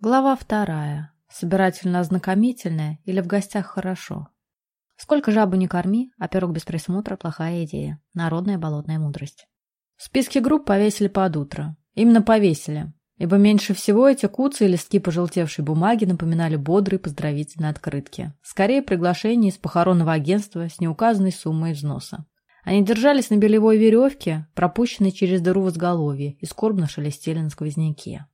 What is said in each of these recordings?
Глава вторая. Собирательно-ознакомительная или в гостях хорошо. Сколько жабу не корми, а пирог без присмотра – плохая идея. Народная болотная мудрость. Списки групп повесили под утро. Именно повесили, ибо меньше всего эти куцы и листки пожелтевшей бумаги напоминали бодрые поздравительные открытки. Скорее, приглашение из похоронного агентства с неуказанной суммой взноса. Они держались на белевой веревке, пропущенной через дыру в изголовье, и скорбно шелестели на сквозняке.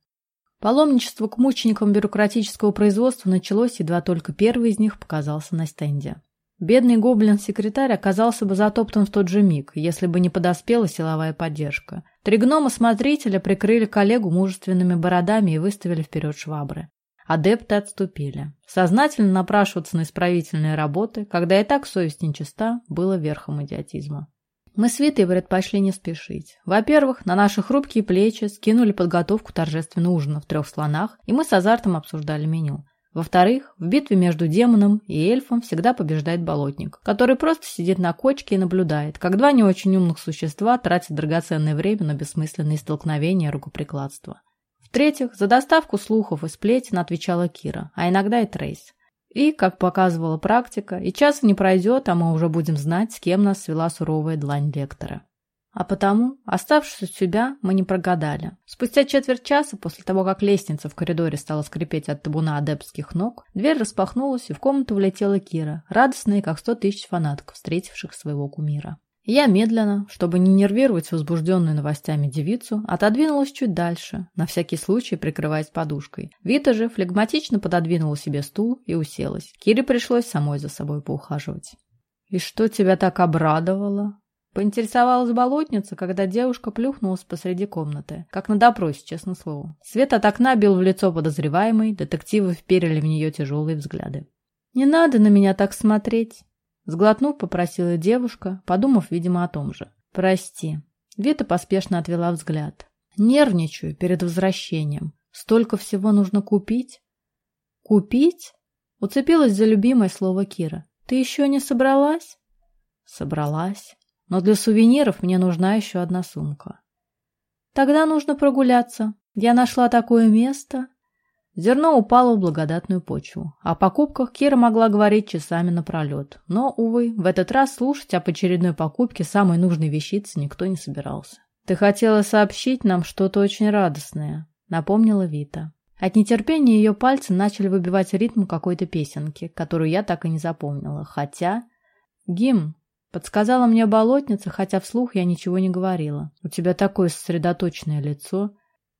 Паломничество к мученикам бюрократического производства началось, едва только первый из них показался на стенде. Бедный гоблин-секретарь оказался бы затоптан в тот же миг, если бы не подоспела силовая поддержка. Три гнома-смотрителя прикрыли коллегу мужественными бородами и выставили вперед швабры. Адепты отступили. Сознательно напрашиваться на исправительные работы, когда и так совесть нечиста, было верхом идиотизма. Мы с Витой предпочли не спешить. Во-первых, на наши хрупкие плечи скинули подготовку торжественного ужина в трех слонах, и мы с азартом обсуждали меню. Во-вторых, в битве между демоном и эльфом всегда побеждает болотник, который просто сидит на кочке и наблюдает, как два не очень умных существа тратят драгоценное время на бессмысленные столкновения и рукоприкладство. В-третьих, за доставку слухов и сплетен отвечала Кира, а иногда и Трейс. И, как показывала практика, и часа не пройдет, а мы уже будем знать, с кем нас свела суровая длань лектора. А потому, оставшись у себя, мы не прогадали. Спустя четверть часа, после того, как лестница в коридоре стала скрипеть от табуна адепских ног, дверь распахнулась, и в комнату влетела Кира, радостная, как сто тысяч фанатков, встретивших своего кумира. Я медленно, чтобы не нервировать возбужденную новостями девицу, отодвинулась чуть дальше, на всякий случай прикрываясь подушкой. Вита же флегматично пододвинула себе стул и уселась. Кире пришлось самой за собой поухаживать. «И что тебя так обрадовало?» Поинтересовалась болотница, когда девушка плюхнулась посреди комнаты, как на допросе, честно слово. Свет от окна бил в лицо подозреваемой, детективы вперили в нее тяжелые взгляды. «Не надо на меня так смотреть!» Сглотнув, попросила девушка, подумав, видимо, о том же. «Прости». Вита поспешно отвела взгляд. «Нервничаю перед возвращением. Столько всего нужно купить». «Купить?» Уцепилась за любимое слово Кира. «Ты еще не собралась?» «Собралась. Но для сувениров мне нужна еще одна сумка». «Тогда нужно прогуляться. Я нашла такое место». Зерно упало в благодатную почву. О покупках Кира могла говорить часами напролет. Но, увы, в этот раз слушать об очередной покупке самой нужной вещицы никто не собирался. «Ты хотела сообщить нам что-то очень радостное», — напомнила Вита. От нетерпения ее пальцы начали выбивать ритм какой-то песенки, которую я так и не запомнила. Хотя... «Гимн», — подсказала мне болотница, хотя вслух я ничего не говорила. «У тебя такое сосредоточенное лицо».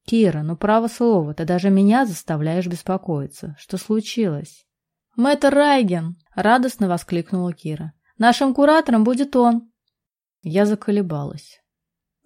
«Кира, ну право слово, ты даже меня заставляешь беспокоиться. Что случилось?» «Мэтр Райген!» — радостно воскликнула Кира. «Нашим куратором будет он!» Я заколебалась.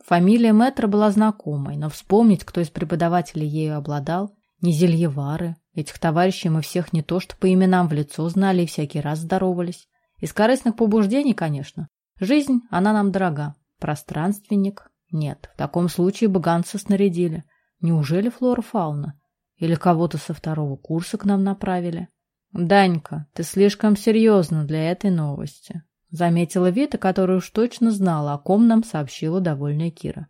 Фамилия мэтра была знакомой, но вспомнить, кто из преподавателей ею обладал, не зельевары. Этих товарищей мы всех не то что по именам в лицо знали и всякий раз здоровались. Из корыстных побуждений, конечно. Жизнь, она нам дорога. Пространственник? Нет, в таком случае бы Ганса снарядили. Неужели флора-фауна? Или кого-то со второго курса к нам направили? «Данька, ты слишком серьезно для этой новости», — заметила Вита, которая уж точно знала, о ком нам сообщила довольная Кира.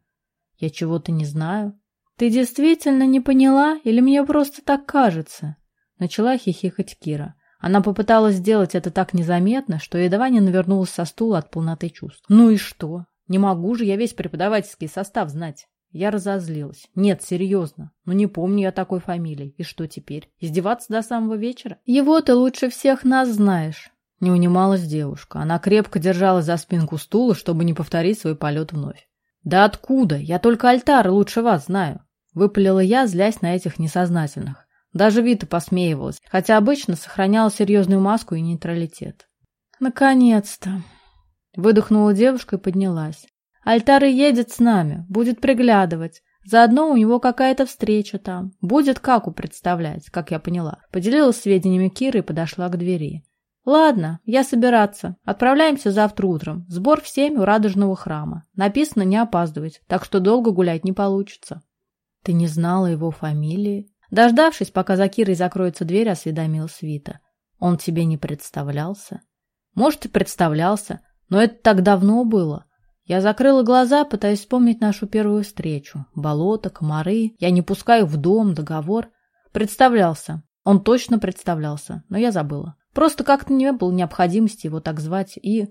«Я чего-то не знаю». «Ты действительно не поняла, или мне просто так кажется?» Начала хихикать Кира. Она попыталась сделать это так незаметно, что едва не навернулась со стула от полноты чувств. «Ну и что? Не могу же я весь преподавательский состав знать». Я разозлилась. Нет, серьезно. Ну не помню я такой фамилии. И что теперь? Издеваться до самого вечера? Его ты лучше всех нас знаешь. Не унималась девушка. Она крепко держалась за спинку стула, чтобы не повторить свой полет вновь. «Да откуда? Я только альтар лучше вас знаю», — выпалила я, злясь на этих несознательных. Даже Вита посмеивалась, хотя обычно сохраняла серьезную маску и нейтралитет. «Наконец-то!» — выдохнула девушка и поднялась. Альтар едет с нами, будет приглядывать. Заодно у него какая-то встреча там. Будет Каку представлять, как я поняла. Поделилась сведениями Киры и подошла к двери. Ладно, я собираться. Отправляемся завтра утром. Сбор в семь у радужного храма. Написано не опаздывать, так что долго гулять не получится. Ты не знала его фамилии? Дождавшись, пока за Кирой закроется дверь, осведомил Свита. Он тебе не представлялся? Может, и представлялся, но это так давно было. Я закрыла глаза, пытаясь вспомнить нашу первую встречу. Болото, комары, я не пускаю в дом, договор. Представлялся. Он точно представлялся, но я забыла. Просто как-то не было необходимости его так звать и...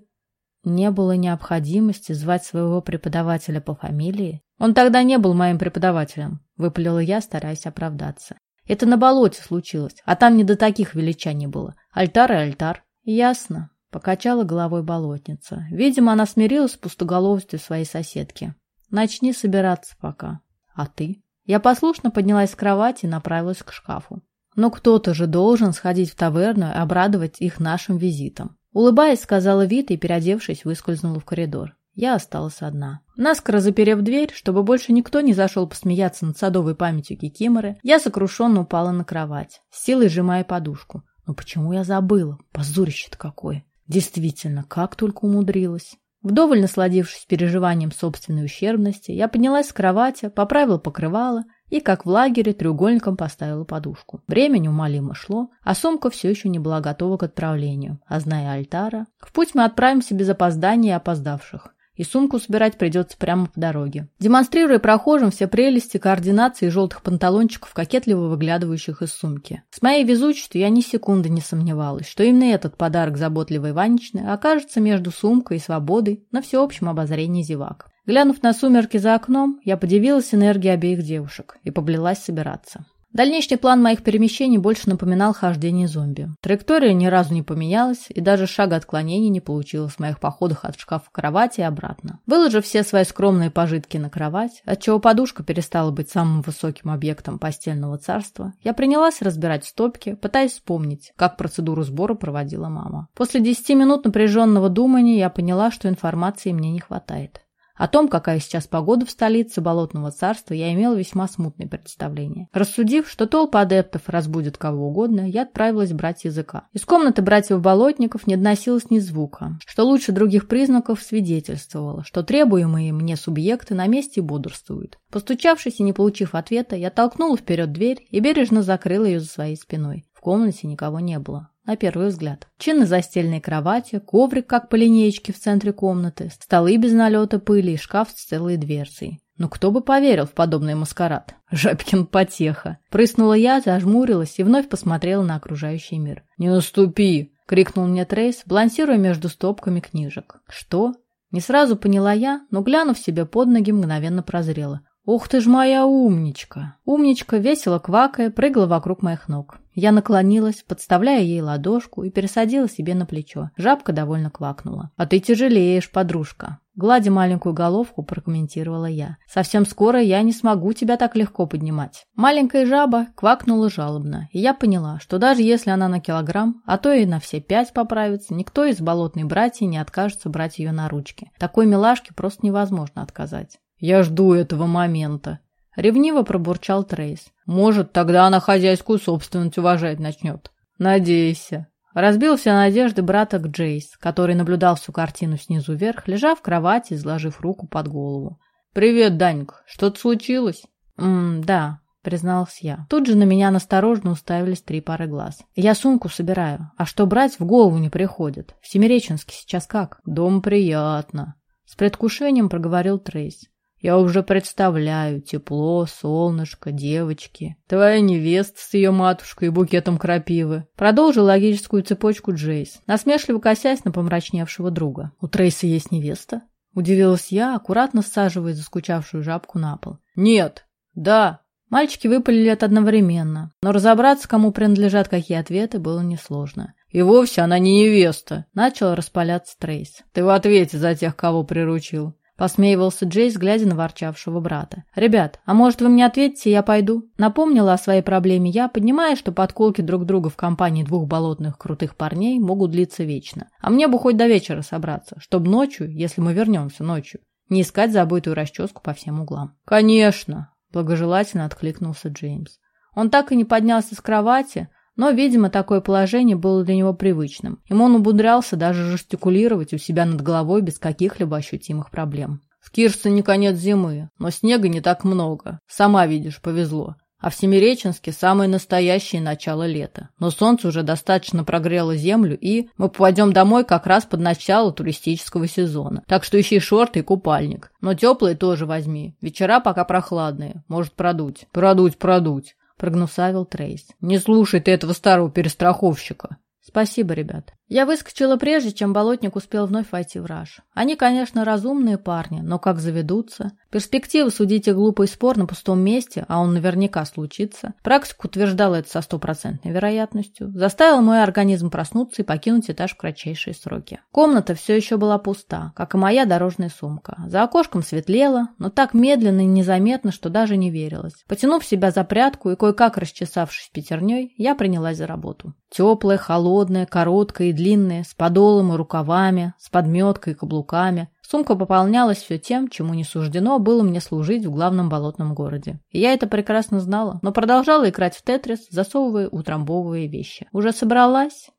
Не было необходимости звать своего преподавателя по фамилии. Он тогда не был моим преподавателем, выпалила я, стараясь оправдаться. Это на болоте случилось, а там не до таких величаний было. Альтар и альтар. Ясно. Покачала головой болотница. Видимо, она смирилась с пустоголовостью своей соседки. Начни собираться пока. А ты? Я послушно поднялась с кровати и направилась к шкафу. Но кто-то же должен сходить в таверну и обрадовать их нашим визитом. Улыбаясь, сказала Вита и, переодевшись, выскользнула в коридор. Я осталась одна. Наскоро заперев дверь, чтобы больше никто не зашел посмеяться над садовой памятью Кикиморы, я сокрушенно упала на кровать, с силой сжимая подушку. Но почему я забыла? Позорище-то какое! Действительно, как только умудрилась. Вдоволь насладившись переживанием собственной ущербности, я поднялась с кровати, поправила покрывало и, как в лагере, треугольником поставила подушку. Время неумолимо шло, а сумка все еще не была готова к отправлению. А зная Альтара, в путь мы отправимся без опоздания и опоздавших и сумку собирать придется прямо по дороге. Демонстрируя прохожим все прелести координации желтых панталончиков, кокетливо выглядывающих из сумки. С моей везучестью я ни секунды не сомневалась, что именно этот подарок заботливой Ванечны окажется между сумкой и свободой на всеобщем обозрении зевак. Глянув на сумерки за окном, я подивилась энергией обеих девушек и поблилась собираться. Дальнейший план моих перемещений больше напоминал хождение зомби. Траектория ни разу не поменялась, и даже шага отклонений не получилось в моих походах от шкафа к кровати и обратно. Выложив все свои скромные пожитки на кровать, отчего подушка перестала быть самым высоким объектом постельного царства, я принялась разбирать стопки, пытаясь вспомнить, как процедуру сбора проводила мама. После десяти минут напряженного думания я поняла, что информации мне не хватает. О том, какая сейчас погода в столице Болотного царства, я имел весьма смутное представление. Рассудив, что толпа адептов разбудит кого угодно, я отправилась брать языка. Из комнаты братьев-болотников не доносилось ни звука, что лучше других признаков свидетельствовало, что требуемые мне субъекты на месте бодрствуют. Постучавшись и не получив ответа, я толкнула вперед дверь и бережно закрыла ее за своей спиной. В комнате никого не было на первый взгляд. Чинно застеленной кровати, коврик, как по линеечке в центре комнаты, столы без налета пыли и шкаф с целой дверцей. Ну кто бы поверил в подобный маскарад? Жабкин потеха. Прыснула я, зажмурилась и вновь посмотрела на окружающий мир. «Не наступи!» — крикнул мне Трейс, балансируя между стопками книжек. «Что?» Не сразу поняла я, но, глянув себе под ноги, мгновенно прозрела. «Ух ты ж моя умничка!» Умничка, весело квакая, прыгала вокруг моих ног. Я наклонилась, подставляя ей ладошку и пересадила себе на плечо. Жабка довольно квакнула. «А ты тяжелеешь, подружка!» Гладя маленькую головку, прокомментировала я. «Совсем скоро я не смогу тебя так легко поднимать». Маленькая жаба квакнула жалобно, и я поняла, что даже если она на килограмм, а то и на все пять поправится, никто из болотной братьев не откажется брать ее на ручки. Такой милашке просто невозможно отказать. «Я жду этого момента», — ревниво пробурчал Трейс. «Может, тогда она хозяйскую собственность уважать начнет». «Надейся». Разбил все надежды брата Джейс, который наблюдал всю картину снизу вверх, лежа в кровати, изложив руку под голову. «Привет, Данька. Что-то случилось?» «Ммм, да», — призналась я. Тут же на меня насторожно уставились три пары глаз. «Я сумку собираю. А что брать, в голову не приходит. В Семиреченске сейчас как?» «Дом приятно», — с предвкушением проговорил Трейс. Я уже представляю тепло, солнышко, девочки. Твоя невеста с ее матушкой и букетом крапивы. Продолжил логическую цепочку Джейс, насмешливо косясь на помрачневшего друга. У Трейса есть невеста? Удивилась я, аккуратно всаживая заскучавшую жабку на пол. Нет. Да. Мальчики выпалили это одновременно, но разобраться, кому принадлежат какие ответы, было несложно. И вовсе она не невеста. Начал распаляться Трейс. Ты в ответе за тех, кого приручил. Посмеивался Джейс, глядя на ворчавшего брата. «Ребят, а может вы мне ответите, я пойду?» Напомнила о своей проблеме я, понимая, что подколки друг друга в компании двух болотных крутых парней могут длиться вечно. А мне бы хоть до вечера собраться, чтобы ночью, если мы вернемся ночью, не искать забытую расческу по всем углам. «Конечно!» – благожелательно откликнулся Джеймс. Он так и не поднялся с кровати, но, видимо, такое положение было для него привычным. Ему он умудрялся даже жестикулировать у себя над головой без каких-либо ощутимых проблем. В Кирстоне конец зимы, но снега не так много. Сама видишь, повезло. А в Семиреченске самое настоящее начало лета. Но солнце уже достаточно прогрело землю, и мы попадем домой как раз под начало туристического сезона. Так что ищи шорты и купальник. Но теплые тоже возьми. Вечера пока прохладные. Может продуть. Продуть, продуть. Прогнусавил Трейс. «Не слушай ты этого старого перестраховщика!» Спасибо, ребят. Я выскочила прежде, чем болотник успел вновь войти в раж. Они, конечно, разумные парни, но как заведутся. Перспектива судить их глупый спор на пустом месте, а он наверняка случится. Практика утверждала это со стопроцентной вероятностью. Заставил мой организм проснуться и покинуть этаж в кратчайшие сроки. Комната все еще была пуста, как и моя дорожная сумка. За окошком светлело, но так медленно и незаметно, что даже не верилось. Потянув себя за прядку и кое-как расчесавшись пятерней, я принялась за работу. Теплая, холодная, короткая и длинная, с подолом и рукавами, с подметкой и каблуками. Сумка пополнялась все тем, чему не суждено было мне служить в главном болотном городе. И я это прекрасно знала, но продолжала играть в тетрис, засовывая утрамбовые вещи. Уже собралась?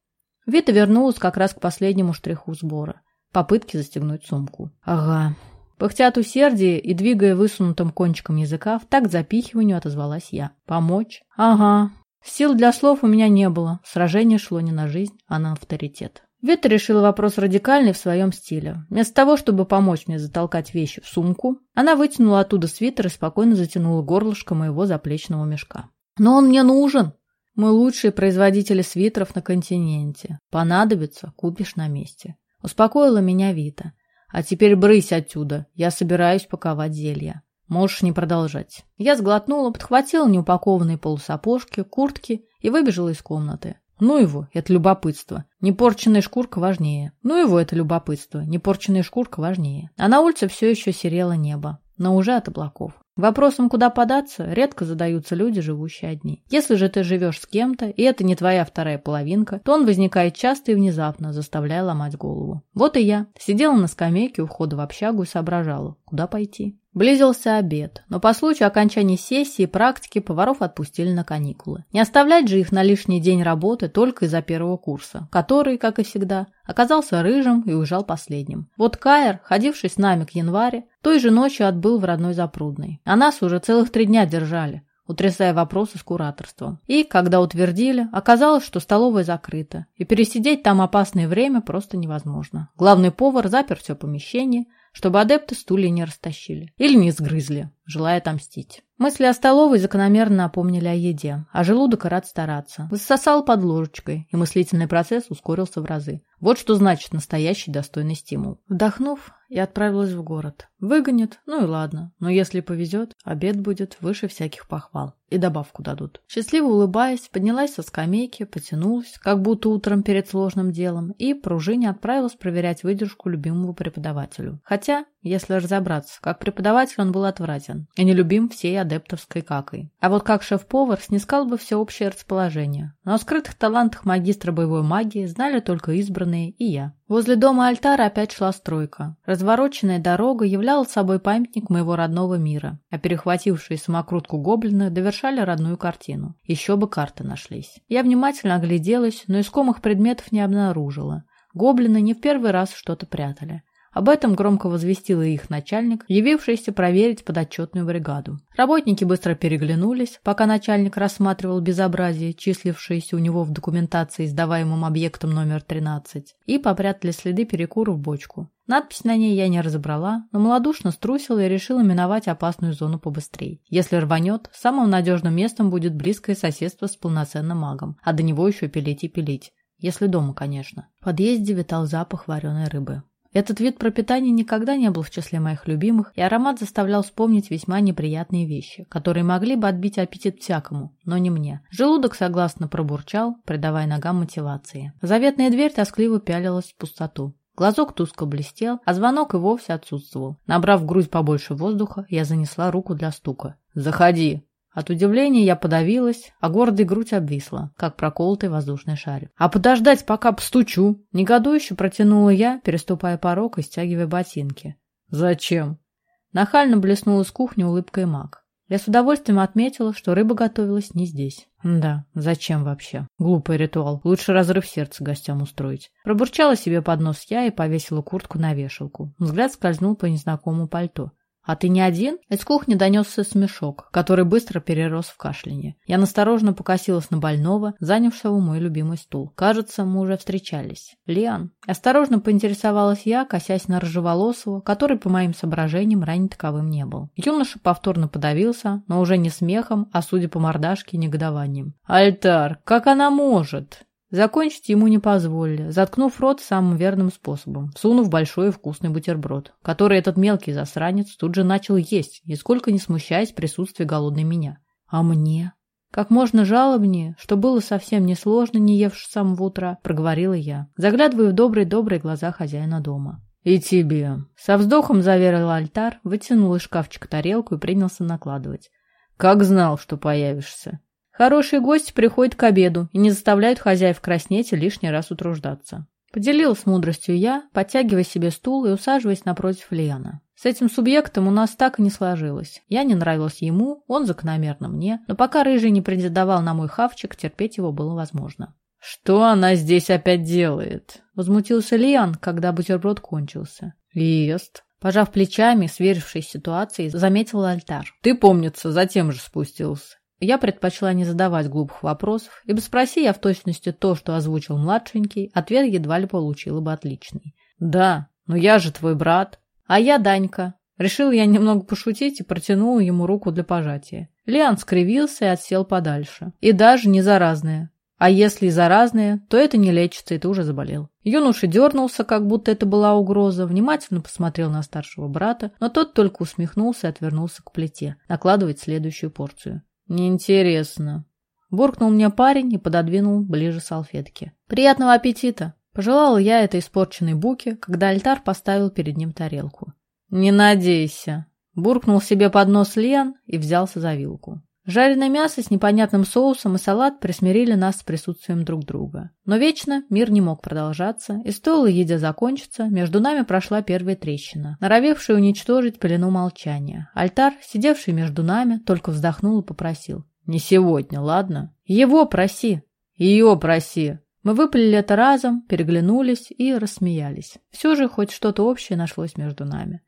Вита вернулась как раз к последнему штриху сбора. Попытки застегнуть сумку. Ага. Пыхтя от усердия и двигая высунутым кончиком языка, в такт запихиванию отозвалась я. Помочь? Ага. Сил для слов у меня не было. Сражение шло не на жизнь, а на авторитет. Вета решила вопрос радикальный в своем стиле. Вместо того, чтобы помочь мне затолкать вещи в сумку, она вытянула оттуда свитер и спокойно затянула горлышко моего заплечного мешка. «Но он мне нужен!» «Мы лучшие производители свитеров на континенте. Понадобится – купишь на месте». Успокоила меня Вита. «А теперь брысь отсюда. Я собираюсь паковать зелья». Можешь не продолжать. Я сглотнула, подхватила неупакованные полусапожки, куртки и выбежала из комнаты. Ну его, это любопытство. Непорченная шкурка важнее. Ну его, это любопытство. Непорченная шкурка важнее. А на улице все еще серело небо, но уже от облаков. Вопросом, куда податься, редко задаются люди, живущие одни. Если же ты живешь с кем-то, и это не твоя вторая половинка, то он возникает часто и внезапно, заставляя ломать голову. Вот и я. Сидела на скамейке у входа в общагу и соображала, куда пойти. Близился обед, но по случаю окончания сессии и практики поваров отпустили на каникулы. Не оставлять же их на лишний день работы только из-за первого курса, который, как и всегда, оказался рыжим и уезжал последним. Вот Кайр, ходивший с нами к январе, той же ночью отбыл в родной Запрудной. А нас уже целых три дня держали утрясая вопросы с кураторством. И, когда утвердили, оказалось, что столовая закрыта, и пересидеть там опасное время просто невозможно. Главный повар запер все помещение, чтобы адепты стулья не растащили или не сгрызли, желая отомстить. Мысли о столовой закономерно напомнили о еде, а желудок рад стараться. Засосал под ложечкой, и мыслительный процесс ускорился в разы. Вот что значит настоящий достойный стимул. Вдохнув, я отправилась в город. Выгонит, ну и ладно. Но если повезет, обед будет выше всяких похвал. И добавку дадут. Счастливо улыбаясь, поднялась со скамейки, потянулась, как будто утром перед сложным делом, и пружине отправилась проверять выдержку любимому преподавателю. Хотя, если разобраться, как преподаватель он был отвратен и нелюбим всей адептовской какой. А вот как шеф-повар снискал бы всеобщее расположение. Но о скрытых талантах магистра боевой магии знали только избранные и я. Возле дома альтара опять шла стройка. Развороченная дорога являла собой памятник моего родного мира, а перехватившие самокрутку гоблины довершали родную картину. Еще бы карты нашлись. Я внимательно огляделась, но искомых предметов не обнаружила. Гоблины не в первый раз что-то прятали. Об этом громко возвестил их начальник, явившийся проверить подотчетную бригаду. Работники быстро переглянулись, пока начальник рассматривал безобразие, числившееся у него в документации сдаваемым объектом номер 13, и попрятали следы перекура в бочку. Надпись на ней я не разобрала, но малодушно струсила и решила миновать опасную зону побыстрее. Если рванет, самым надежным местом будет близкое соседство с полноценным магом, а до него еще пилить и пилить. Если дома, конечно. В подъезде витал запах вареной рыбы. Этот вид пропитания никогда не был в числе моих любимых, и аромат заставлял вспомнить весьма неприятные вещи, которые могли бы отбить аппетит всякому, но не мне. Желудок согласно пробурчал, придавая ногам мотивации. Заветная дверь тоскливо пялилась в пустоту. Глазок тускло блестел, а звонок и вовсе отсутствовал. Набрав грудь побольше воздуха, я занесла руку для стука. «Заходи!» От удивления я подавилась, а гордая грудь обвисла, как проколотый воздушный шарик. «А подождать, пока постучу!» Негодующе протянула я, переступая порог и стягивая ботинки. «Зачем?» Нахально блеснула с кухни улыбкой маг. Я с удовольствием отметила, что рыба готовилась не здесь. Да, зачем вообще? Глупый ритуал. Лучше разрыв сердца гостям устроить. Пробурчала себе под нос я и повесила куртку на вешалку. Взгляд скользнул по незнакомому пальто. «А ты не один?» Из кухни донесся смешок, который быстро перерос в кашляние. Я насторожно покосилась на больного, занявшего мой любимый стул. Кажется, мы уже встречались. «Лиан». Осторожно поинтересовалась я, косясь на рыжеволосого, который, по моим соображениям, ранее таковым не был. Юноша повторно подавился, но уже не смехом, а, судя по мордашке, негодованием. «Альтар, как она может?» Закончить ему не позволили, заткнув рот самым верным способом, сунув большой и вкусный бутерброд, который этот мелкий засранец тут же начал есть, нисколько не смущаясь присутствия голодной меня. А мне? Как можно жалобнее, что было совсем несложно, не евши с самого утра, проговорила я, заглядывая в добрые-добрые глаза хозяина дома. «И тебе». Со вздохом заверил альтар, вытянул из шкафчика тарелку и принялся накладывать. «Как знал, что появишься». Хорошие гости приходят к обеду и не заставляют хозяев краснеть и лишний раз утруждаться. Поделилась мудростью я, подтягивая себе стул и усаживаясь напротив Лиана. С этим субъектом у нас так и не сложилось. Я не нравилась ему, он закономерно мне, но пока Рыжий не претендовал на мой хавчик, терпеть его было возможно. «Что она здесь опять делает?» Возмутился Лиан, когда бутерброд кончился. «Ест». Пожав плечами, сверившись с ситуацией, заметил альтар. «Ты, помнится, затем же спустился. Я предпочла не задавать глупых вопросов, ибо спроси я в точности то, что озвучил младшенький, ответ едва ли получила бы отличный. «Да, но я же твой брат». «А я Данька». Решил я немного пошутить и протянул ему руку для пожатия. Лиан скривился и отсел подальше. И даже не заразное. А если и заразное, то это не лечится, и ты уже заболел. Юноша дернулся, как будто это была угроза, внимательно посмотрел на старшего брата, но тот только усмехнулся и отвернулся к плите, накладывать следующую порцию. «Неинтересно». Буркнул мне парень и пододвинул ближе салфетки. «Приятного аппетита!» Пожелала я этой испорченной буке, когда альтар поставил перед ним тарелку. «Не надейся!» Буркнул себе под нос Лен и взялся за вилку. Жареное мясо с непонятным соусом и салат присмирили нас с присутствием друг друга. Но вечно мир не мог продолжаться, и стоило еде закончиться, между нами прошла первая трещина, норовевшая уничтожить пелену молчания. Альтар, сидевший между нами, только вздохнул и попросил. «Не сегодня, ладно? Его проси! Ее проси!» Мы выпалили это разом, переглянулись и рассмеялись. Все же хоть что-то общее нашлось между нами.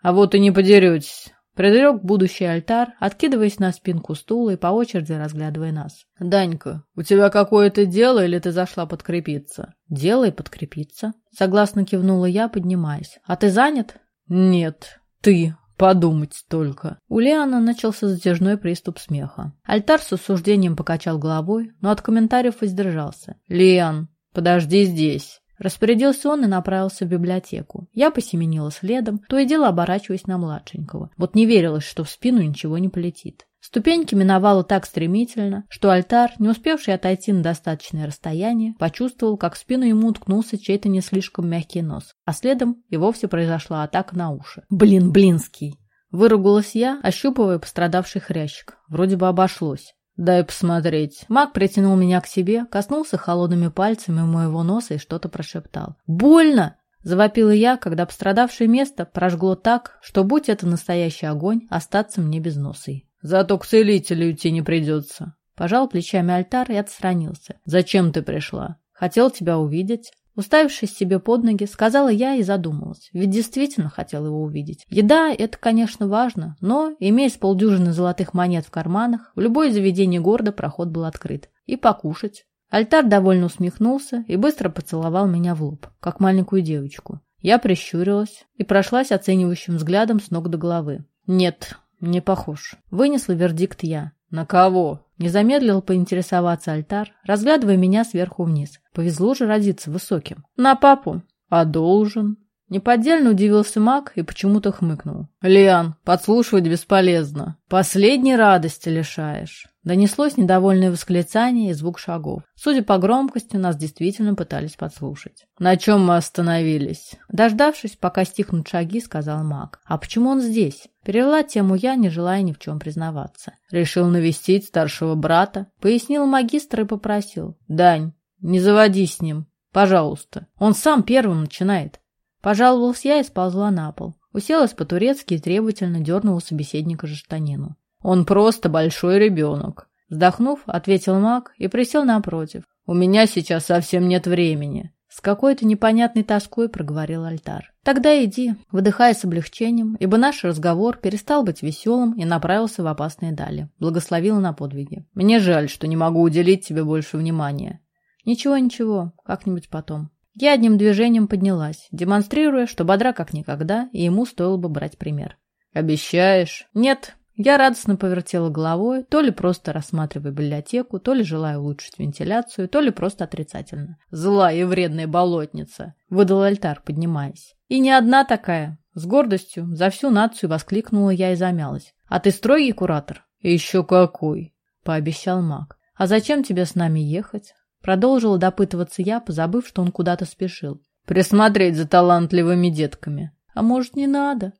«А вот и не подеретесь!» Предрек будущий альтар, откидываясь на спинку стула и по очереди разглядывая нас. «Данька, у тебя какое-то дело или ты зашла подкрепиться?» «Дело и подкрепиться», — согласно кивнула я, поднимаясь. «А ты занят?» «Нет, ты. Подумать только». У Леона начался затяжной приступ смеха. Альтар с осуждением покачал головой, но от комментариев воздержался. «Леон, подожди здесь». Распорядился он и направился в библиотеку. Я посеменила следом, то и дело оборачиваясь на младшенького. Вот не верилось, что в спину ничего не полетит. Ступеньки миновала так стремительно, что альтар, не успевший отойти на достаточное расстояние, почувствовал, как в спину ему уткнулся чей-то не слишком мягкий нос, а следом и вовсе произошла атака на уши. «Блин, блинский!» Выругалась я, ощупывая пострадавший хрящик. Вроде бы обошлось. «Дай посмотреть». Маг притянул меня к себе, коснулся холодными пальцами моего носа и что-то прошептал. «Больно!» – завопила я, когда пострадавшее место прожгло так, что, будь это настоящий огонь, остаться мне без носа. «Зато к целителю идти не придется». Пожал плечами альтар и отстранился. «Зачем ты пришла? Хотел тебя увидеть». Уставившись себе под ноги, сказала я и задумалась, ведь действительно хотела его увидеть. Еда – это, конечно, важно, но, имея с полдюжины золотых монет в карманах, в любое заведение города проход был открыт. И покушать. Альтар довольно усмехнулся и быстро поцеловал меня в лоб, как маленькую девочку. Я прищурилась и прошлась оценивающим взглядом с ног до головы. «Нет, не похож». Вынесла вердикт я. «На кого?» Не замедлил поинтересоваться альтар, разглядывая меня сверху вниз. Повезло же родиться высоким. «На папу». «А должен?» Неподдельно удивился маг и почему-то хмыкнул. «Лиан, подслушивать бесполезно. Последней радости лишаешь». Донеслось недовольное восклицание и звук шагов. Судя по громкости, нас действительно пытались подслушать. «На чем мы остановились?» Дождавшись, пока стихнут шаги, сказал маг. «А почему он здесь?» Перевела тему я, не желая ни в чем признаваться. Решил навестить старшего брата, пояснил магистр и попросил. «Дань, не заводи с ним, пожалуйста. Он сам первым начинает». Пожаловалась я и сползла на пол. Уселась по-турецки и требовательно дернула собеседника за штанину. Он просто большой ребенок. Вздохнув, ответил маг и присел напротив. У меня сейчас совсем нет времени. С какой-то непонятной тоской проговорил Альтар. Тогда иди, выдыхая с облегчением, ибо наш разговор перестал быть веселым и направился в опасные дали. Благословила на подвиги. Мне жаль, что не могу уделить тебе больше внимания. Ничего, ничего, как-нибудь потом. Я одним движением поднялась, демонстрируя, что бодра как никогда, и ему стоило бы брать пример. «Обещаешь?» «Нет». Я радостно повертела головой, то ли просто рассматривая библиотеку, то ли желая улучшить вентиляцию, то ли просто отрицательно. «Злая и вредная болотница!» — выдал альтар, поднимаясь. «И не одна такая!» С гордостью за всю нацию воскликнула я и замялась. «А ты строгий куратор?» «Еще какой!» — пообещал маг. «А зачем тебе с нами ехать?» Продолжила допытываться я, позабыв, что он куда-то спешил. «Присмотреть за талантливыми детками». «А может, не надо?»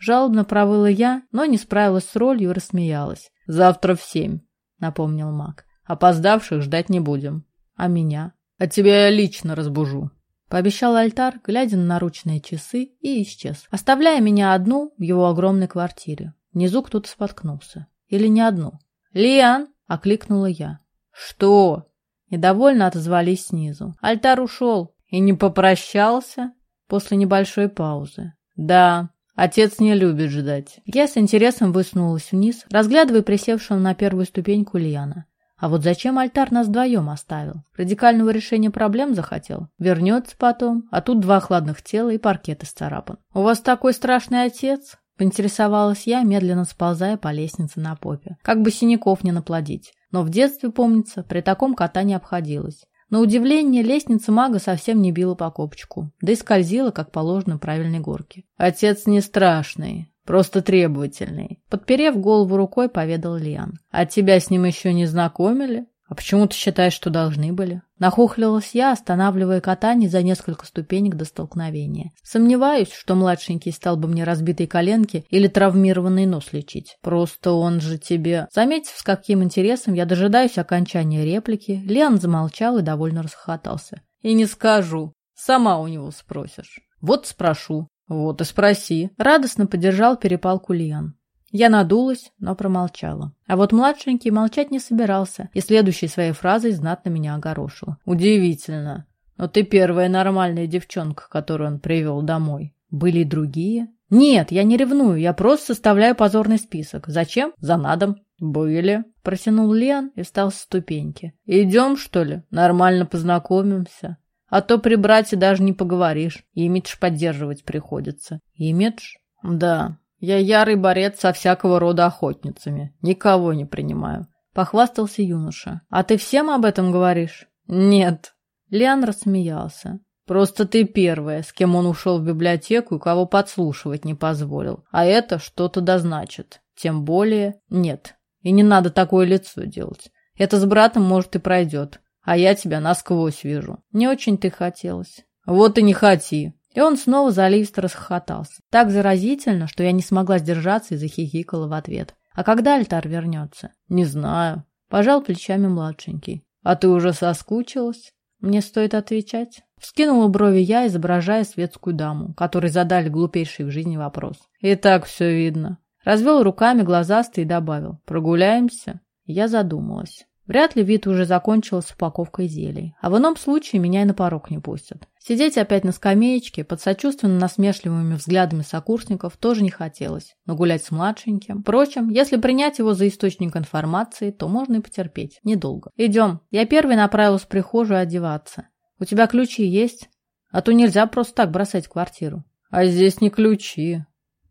Жалобно провыла я, но не справилась с ролью и рассмеялась. «Завтра в семь», — напомнил маг. «Опоздавших ждать не будем. А меня? А тебя я лично разбужу». Пообещал альтар, глядя на наручные часы, и исчез, оставляя меня одну в его огромной квартире. Внизу кто-то споткнулся. Или не одну. «Лиан!» — окликнула я. «Что?» Недовольно отозвались снизу. Альтар ушел и не попрощался после небольшой паузы. Да, отец не любит ждать. Я с интересом высунулась вниз, разглядывая присевшего на первую ступеньку Лиана. А вот зачем альтар нас вдвоем оставил? Радикального решения проблем захотел? Вернется потом, а тут два хладных тела и паркет исцарапан. «У вас такой страшный отец?» Поинтересовалась я, медленно сползая по лестнице на попе. Как бы синяков не наплодить. Но в детстве, помнится, при таком кота не обходилось. На удивление, лестница мага совсем не била по копчику, да и скользила, как положено, правильной горке. «Отец не страшный, просто требовательный», — подперев голову рукой, поведал Лиан. «А тебя с ним еще не знакомили?» «А почему ты считаешь, что должны были?» Нахохлилась я, останавливая катание за несколько ступенек до столкновения. Сомневаюсь, что младшенький стал бы мне разбитой коленки или травмированный нос лечить. Просто он же тебе... Заметив, с каким интересом я дожидаюсь окончания реплики, Леон замолчал и довольно расхохотался. «И не скажу. Сама у него спросишь». «Вот спрошу». «Вот и спроси». Радостно поддержал перепалку Лиан. Я надулась, но промолчала. А вот младшенький молчать не собирался, и следующей своей фразой знатно меня огорошил. «Удивительно. Но ты первая нормальная девчонка, которую он привел домой. Были другие?» «Нет, я не ревную, я просто составляю позорный список. Зачем? За надом». «Были», — протянул Лен и встал с ступеньки. «Идем, что ли? Нормально познакомимся. А то при брате даже не поговоришь. Имидж поддерживать приходится». «Имидж?» «Да, я ярый борец со всякого рода охотницами. Никого не принимаю. Похвастался юноша. А ты всем об этом говоришь? Нет. Лиан рассмеялся. Просто ты первая, с кем он ушел в библиотеку и кого подслушивать не позволил. А это что-то дозначит. Тем более нет. И не надо такое лицо делать. Это с братом, может, и пройдет. А я тебя насквозь вижу. Не очень ты хотелось. Вот и не хоти. И он снова заливисто расхохотался. Так заразительно, что я не смогла сдержаться и захихикала в ответ. А когда альтар вернется? Не знаю. Пожал плечами младшенький. А ты уже соскучилась? Мне стоит отвечать? Вскинула брови я, изображая светскую даму, которой задали глупейший в жизни вопрос. И так все видно. Развел руками глазастый и добавил. Прогуляемся? Я задумалась. Вряд ли вид уже закончилась с упаковкой зелий. А в ином случае меня и на порог не пустят. Сидеть опять на скамеечке под сочувственно насмешливыми взглядами сокурсников тоже не хотелось. Но гулять с младшеньким... Впрочем, если принять его за источник информации, то можно и потерпеть. Недолго. Идем. Я первый направилась в прихожую одеваться. У тебя ключи есть? А то нельзя просто так бросать квартиру. А здесь не ключи,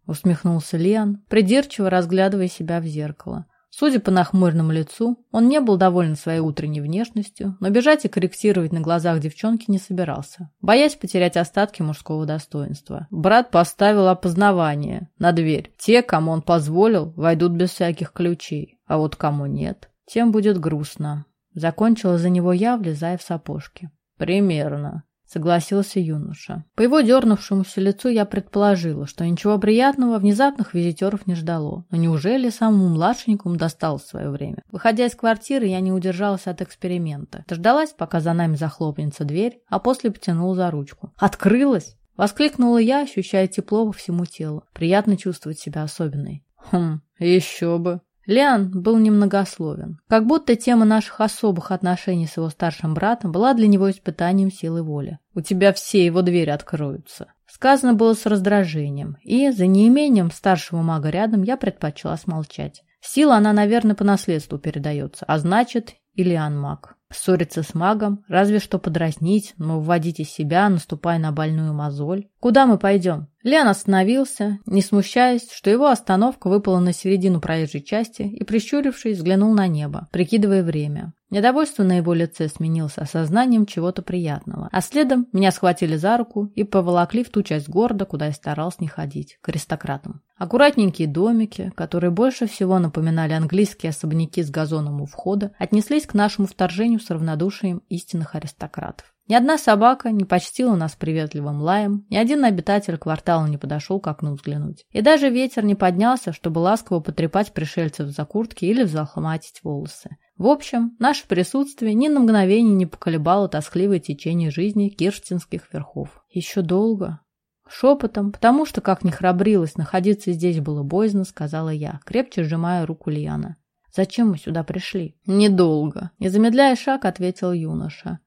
усмехнулся Лиан, придирчиво разглядывая себя в зеркало. Судя по нахмуренному лицу, он не был доволен своей утренней внешностью, но бежать и корректировать на глазах девчонки не собирался, боясь потерять остатки мужского достоинства. Брат поставил опознавание на дверь. Те, кому он позволил, войдут без всяких ключей, а вот кому нет, тем будет грустно. Закончила за него я, влезая в сапожки. Примерно согласился юноша. По его дернувшемуся лицу я предположила, что ничего приятного внезапных визитеров не ждало. Но неужели самому младшенькому досталось свое время? Выходя из квартиры, я не удержалась от эксперимента. Дождалась, пока за нами захлопнется дверь, а после потянула за ручку. «Открылась!» Воскликнула я, ощущая тепло по всему телу. Приятно чувствовать себя особенной. «Хм, еще бы!» Лиан был немногословен. Как будто тема наших особых отношений с его старшим братом была для него испытанием силы воли. «У тебя все его двери откроются». Сказано было с раздражением, и, за неимением старшего мага рядом, я предпочла смолчать. Сила она, наверное, по наследству передается, а значит, Ильян маг. Ссориться с магом, разве что подразнить, но вводить из себя, наступая на больную мозоль. Куда мы пойдем? Леон остановился, не смущаясь, что его остановка выпала на середину проезжей части и, прищурившись, взглянул на небо, прикидывая время. Недовольство на его лице сменилось осознанием чего-то приятного. А следом меня схватили за руку и поволокли в ту часть города, куда я старался не ходить, к аристократам. Аккуратненькие домики, которые больше всего напоминали английские особняки с газоном у входа, отнеслись к нашему вторжению с равнодушием истинных аристократов. Ни одна собака не почтила нас приветливым лаем, ни один обитатель квартала не подошел к окну взглянуть. И даже ветер не поднялся, чтобы ласково потрепать пришельцев за куртки или взлохматить волосы. В общем, наше присутствие ни на мгновение не поколебало тоскливое течение жизни кирштинских верхов. Еще долго. Шепотом, потому что, как не храбрилась, находиться здесь было боязно, сказала я, крепче сжимая руку Лиана. «Зачем мы сюда пришли?» «Недолго», — не замедляя шаг, ответил юноша.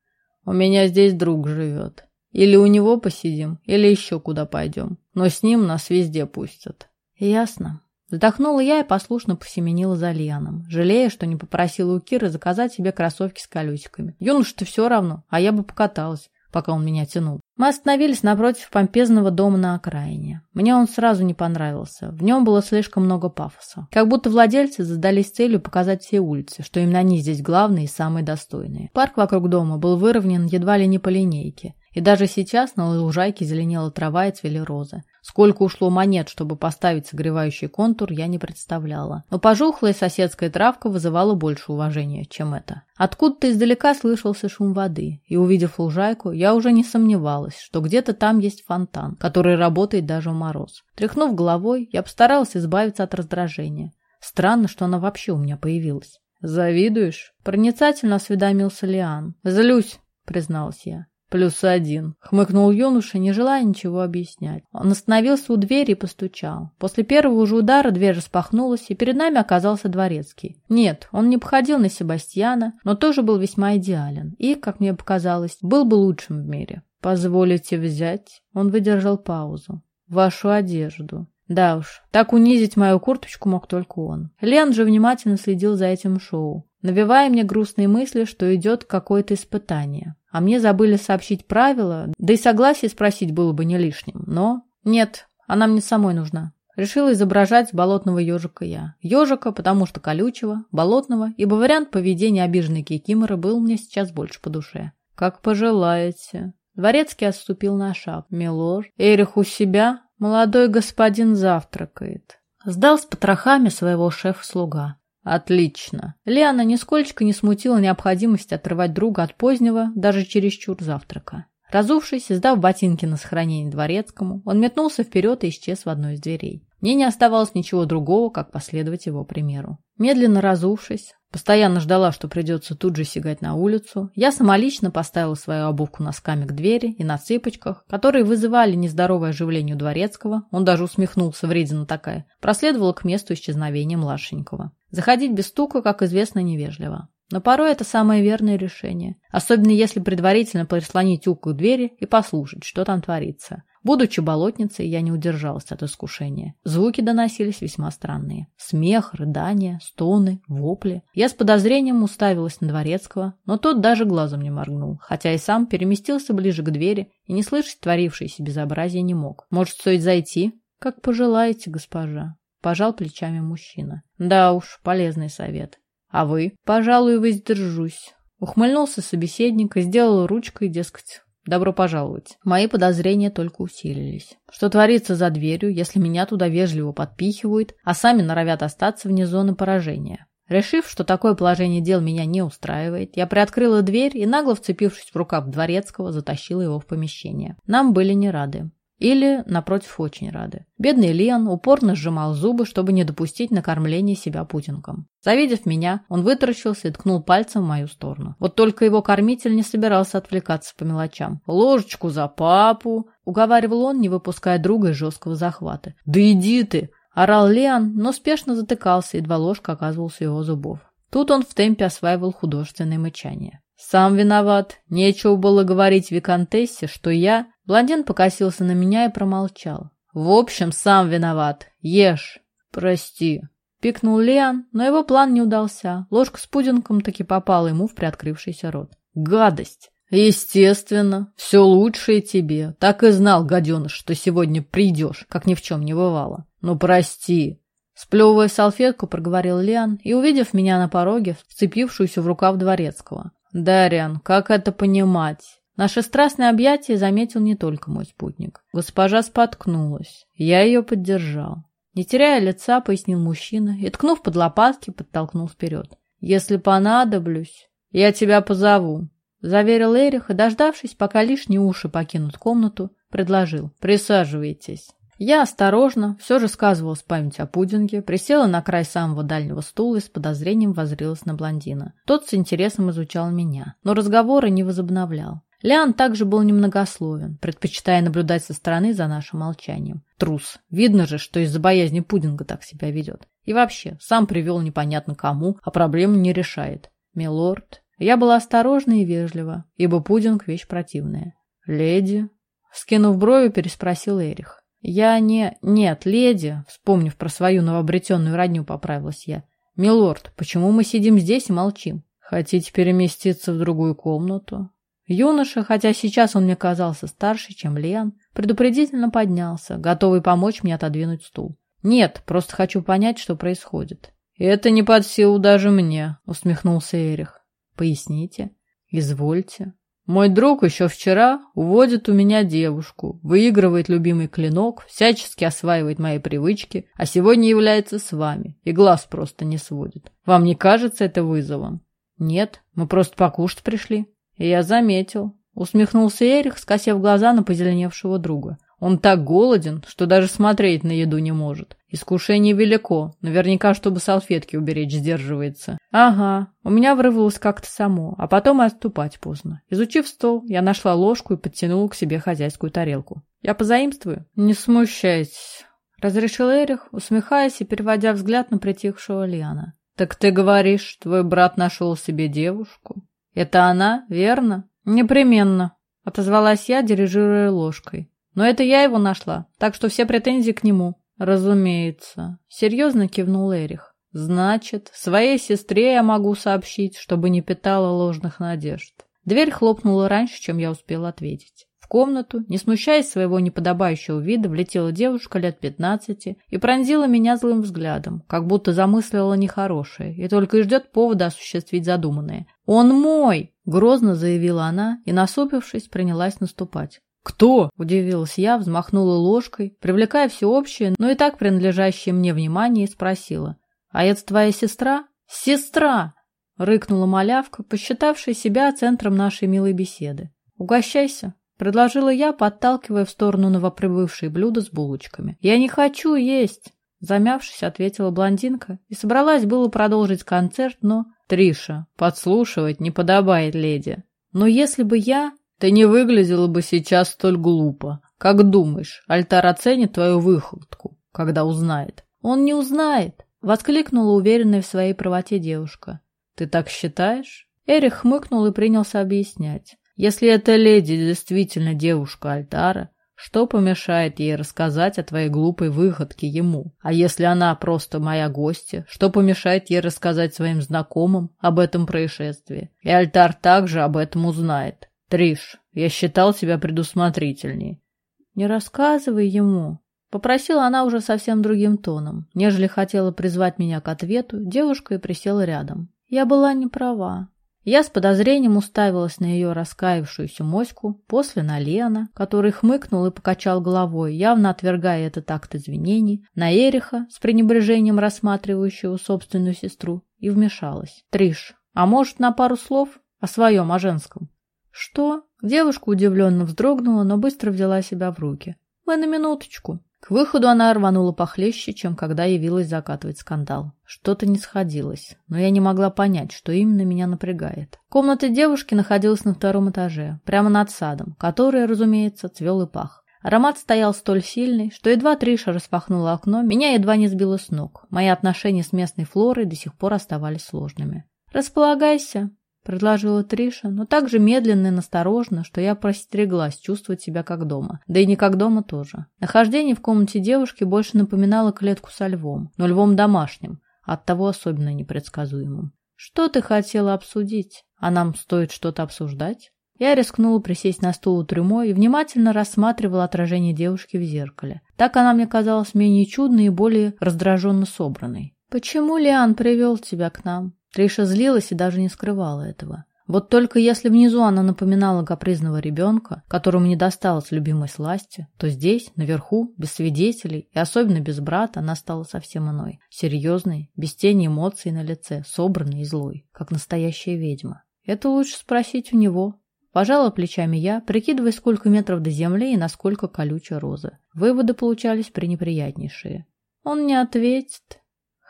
«У меня здесь друг живет. Или у него посидим, или еще куда пойдем. Но с ним нас везде пустят». «Ясно. Вздохнула я и послушно посеменила за Леном, жалея, что не попросила у Киры заказать себе кроссовки с колесиками. Юноше-то все равно, а я бы покаталась, пока он меня тянул. Мы остановились напротив помпезного дома на окраине. Мне он сразу не понравился. В нем было слишком много пафоса. Как будто владельцы задались целью показать все улицы, что именно они здесь главные и самые достойные. Парк вокруг дома был выровнен едва ли не по линейке. И даже сейчас на лужайке зеленела трава и цвели розы. Сколько ушло монет, чтобы поставить согревающий контур, я не представляла. Но пожухлая соседская травка вызывала больше уважения, чем это. Откуда-то издалека слышался шум воды, и, увидев лужайку, я уже не сомневалась, что где-то там есть фонтан, который работает даже в мороз. Тряхнув головой, я постаралась избавиться от раздражения. Странно, что она вообще у меня появилась. «Завидуешь?» – проницательно осведомился Лиан. «Злюсь», – призналась я. «Плюс один», — хмыкнул юноша, не желая ничего объяснять. Он остановился у двери и постучал. После первого же удара дверь распахнулась, и перед нами оказался дворецкий. Нет, он не походил на Себастьяна, но тоже был весьма идеален и, как мне показалось, был бы лучшим в мире. «Позволите взять?» Он выдержал паузу. «Вашу одежду». Да уж, так унизить мою курточку мог только он. Лен же внимательно следил за этим шоу, навевая мне грустные мысли, что идет какое-то испытание. А мне забыли сообщить правила, да и согласие спросить было бы не лишним. Но нет, она мне самой нужна. Решила изображать болотного ежика я. Ежика, потому что колючего, болотного, ибо вариант поведения обиженной кикиморы был мне сейчас больше по душе. «Как пожелаете». Дворецкий отступил на шаг. «Милор, Эрих у себя? Молодой господин завтракает». Сдал с потрохами своего шеф-слуга. Отлично. Лиана нисколько не смутила необходимость отрывать друга от позднего, даже чересчур завтрака. Разувшись сдав ботинки на сохранение дворецкому, он метнулся вперед и исчез в одной из дверей. Мне не оставалось ничего другого, как последовать его примеру. Медленно разувшись, постоянно ждала, что придется тут же сигать на улицу, я самолично поставила свою обувку носками к двери и на цыпочках, которые вызывали нездоровое оживление у дворецкого, он даже усмехнулся, вредина такая, проследовала к месту исчезновения младшенького. Заходить без стука, как известно, невежливо. Но порой это самое верное решение, особенно если предварительно прислонить ухо к двери и послушать, что там творится. Будучи болотницей, я не удержалась от искушения. Звуки доносились весьма странные. Смех, рыдания, стоны, вопли. Я с подозрением уставилась на Дворецкого, но тот даже глазом не моргнул, хотя и сам переместился ближе к двери и не слышать творившееся безобразие не мог. Может, стоит зайти? Как пожелаете, госпожа. Пожал плечами мужчина. Да уж, полезный совет. А вы? Пожалуй, воздержусь. Ухмыльнулся собеседник и сделал ручкой, дескать, добро пожаловать. Мои подозрения только усилились. Что творится за дверью, если меня туда вежливо подпихивают, а сами норовят остаться вне зоны поражения? Решив, что такое положение дел меня не устраивает, я приоткрыла дверь и, нагло вцепившись в рукав дворецкого, затащила его в помещение. Нам были не рады. Или, напротив, очень рады. Бедный Лиан упорно сжимал зубы, чтобы не допустить накормления себя путинком. Завидев меня, он вытаращился и ткнул пальцем в мою сторону. Вот только его кормитель не собирался отвлекаться по мелочам. «Ложечку за папу!» — уговаривал он, не выпуская друга из жесткого захвата. «Да иди ты!» Орал Лиан, но спешно затыкался, едва ложка оказывался у его зубов. Тут он в темпе осваивал художественное мычание. «Сам виноват. Нечего было говорить Викантессе, что я...» Блондин покосился на меня и промолчал. «В общем, сам виноват. Ешь». «Прости», — пикнул Лиан, но его план не удался. Ложка с пудинком таки попала ему в приоткрывшийся рот. «Гадость!» «Естественно. Все лучшее тебе. Так и знал, гаденыш, что сегодня придешь, как ни в чем не бывало. Ну, прости». Сплевывая салфетку, проговорил Лиан и, увидев меня на пороге, вцепившуюся в рукав дворецкого. «Дариан, как это понимать?» Наше страстное объятие заметил не только мой спутник. Госпожа споткнулась. Я ее поддержал. Не теряя лица, пояснил мужчина и, ткнув под лопатки, подтолкнул вперед. «Если понадоблюсь, я тебя позову. Заверил Эрих и, дождавшись, пока лишние уши покинут комнату, предложил «Присаживайтесь». Я осторожно, все же сказывалась память о пудинге, присела на край самого дальнего стула и с подозрением возрилась на блондина. Тот с интересом изучал меня, но разговоры не возобновлял. Лиан также был немногословен, предпочитая наблюдать со стороны за нашим молчанием. Трус. Видно же, что из-за боязни пудинга так себя ведет. И вообще, сам привел непонятно кому, а проблему не решает. Милорд, я была осторожна и вежлива, ибо пудинг — вещь противная. «Леди?» — скинув брови, переспросил Эрих. «Я не... Нет, леди!» — вспомнив про свою новообретенную родню, поправилась я. «Милорд, почему мы сидим здесь и молчим? Хотите переместиться в другую комнату?» Юноша, хотя сейчас он мне казался старше, чем Лен, предупредительно поднялся, готовый помочь мне отодвинуть стул. «Нет, просто хочу понять, что происходит». «Это не под силу даже мне», — усмехнулся Эрих. Поясните. Извольте. Мой друг еще вчера уводит у меня девушку, выигрывает любимый клинок, всячески осваивает мои привычки, а сегодня является с вами и глаз просто не сводит. Вам не кажется это вызовом? Нет, мы просто покушать пришли. Я заметил. Усмехнулся Эрих, скосив глаза на позеленевшего друга. Он так голоден, что даже смотреть на еду не может. Искушение велико, наверняка, чтобы салфетки уберечь, сдерживается. Ага, у меня врывалось как-то само, а потом и отступать поздно. Изучив стол, я нашла ложку и подтянула к себе хозяйскую тарелку. Я позаимствую? Не смущайтесь. Разрешил Эрих, усмехаясь и переводя взгляд на притихшего Лиана. Так ты говоришь, твой брат нашел себе девушку? Это она, верно? Непременно. Отозвалась я, дирижируя ложкой. Но это я его нашла, так что все претензии к нему. Разумеется. Серьезно кивнул Эрих. Значит, своей сестре я могу сообщить, чтобы не питала ложных надежд. Дверь хлопнула раньше, чем я успел ответить. В комнату, не смущаясь своего неподобающего вида, влетела девушка лет пятнадцати и пронзила меня злым взглядом, как будто замыслила нехорошее и только и ждет повода осуществить задуманное. «Он мой!» — грозно заявила она и, насупившись, принялась наступать. «Кто?» – удивилась я, взмахнула ложкой, привлекая всеобщее, но и так принадлежащее мне внимание, и спросила. «А это твоя сестра?» «Сестра!» – рыкнула малявка, посчитавшая себя центром нашей милой беседы. «Угощайся!» – предложила я, подталкивая в сторону новоприбывшие блюда с булочками. «Я не хочу есть!» Замявшись, ответила блондинка и собралась было продолжить концерт, но... «Триша, подслушивать не подобает леди. Но если бы я...» Ты не выглядела бы сейчас столь глупо. Как думаешь, Альтар оценит твою выходку, когда узнает? Он не узнает, воскликнула уверенная в своей правоте девушка. Ты так считаешь? Эрих хмыкнул и принялся объяснять. Если эта леди действительно девушка Альтара, что помешает ей рассказать о твоей глупой выходке ему? А если она просто моя гостья, что помешает ей рассказать своим знакомым об этом происшествии? И Альтар также об этом узнает. Триш, я считал тебя предусмотрительней. Не рассказывай ему. Попросила она уже совсем другим тоном. Нежели хотела призвать меня к ответу, девушка и присела рядом. Я была не права. Я с подозрением уставилась на ее раскаявшуюся моську, после на Лена, который хмыкнул и покачал головой, явно отвергая этот акт извинений, на Эриха, с пренебрежением рассматривающего собственную сестру, и вмешалась. «Триш, а может, на пару слов о своем, о женском?» «Что?» Девушка удивленно вздрогнула, но быстро взяла себя в руки. «Мы на минуточку». К выходу она рванула похлеще, чем когда явилась закатывать скандал. Что-то не сходилось, но я не могла понять, что именно меня напрягает. Комната девушки находилась на втором этаже, прямо над садом, который, разумеется, цвел и пах. Аромат стоял столь сильный, что едва Триша распахнула окно, меня едва не сбило с ног. Мои отношения с местной флорой до сих пор оставались сложными. «Располагайся», — предложила Триша, но так же медленно и насторожно, что я простереглась чувствовать себя как дома. Да и не как дома тоже. Нахождение в комнате девушки больше напоминало клетку со львом, но львом домашним, оттого особенно непредсказуемым. «Что ты хотела обсудить? А нам стоит что-то обсуждать?» Я рискнула присесть на стул у трюмо и внимательно рассматривала отражение девушки в зеркале. Так она мне казалась менее чудной и более раздраженно собранной. «Почему Лиан привел тебя к нам?» Триша злилась и даже не скрывала этого. Вот только если внизу она напоминала капризного ребенка, которому не досталось любимой сласти, то здесь, наверху, без свидетелей и особенно без брата, она стала совсем иной. Серьезной, без тени эмоций на лице, собранной и злой, как настоящая ведьма. Это лучше спросить у него, Пожала плечами я, прикидывая, сколько метров до земли и насколько колючая роза. Выводы получались пренеприятнейшие. Он не ответит.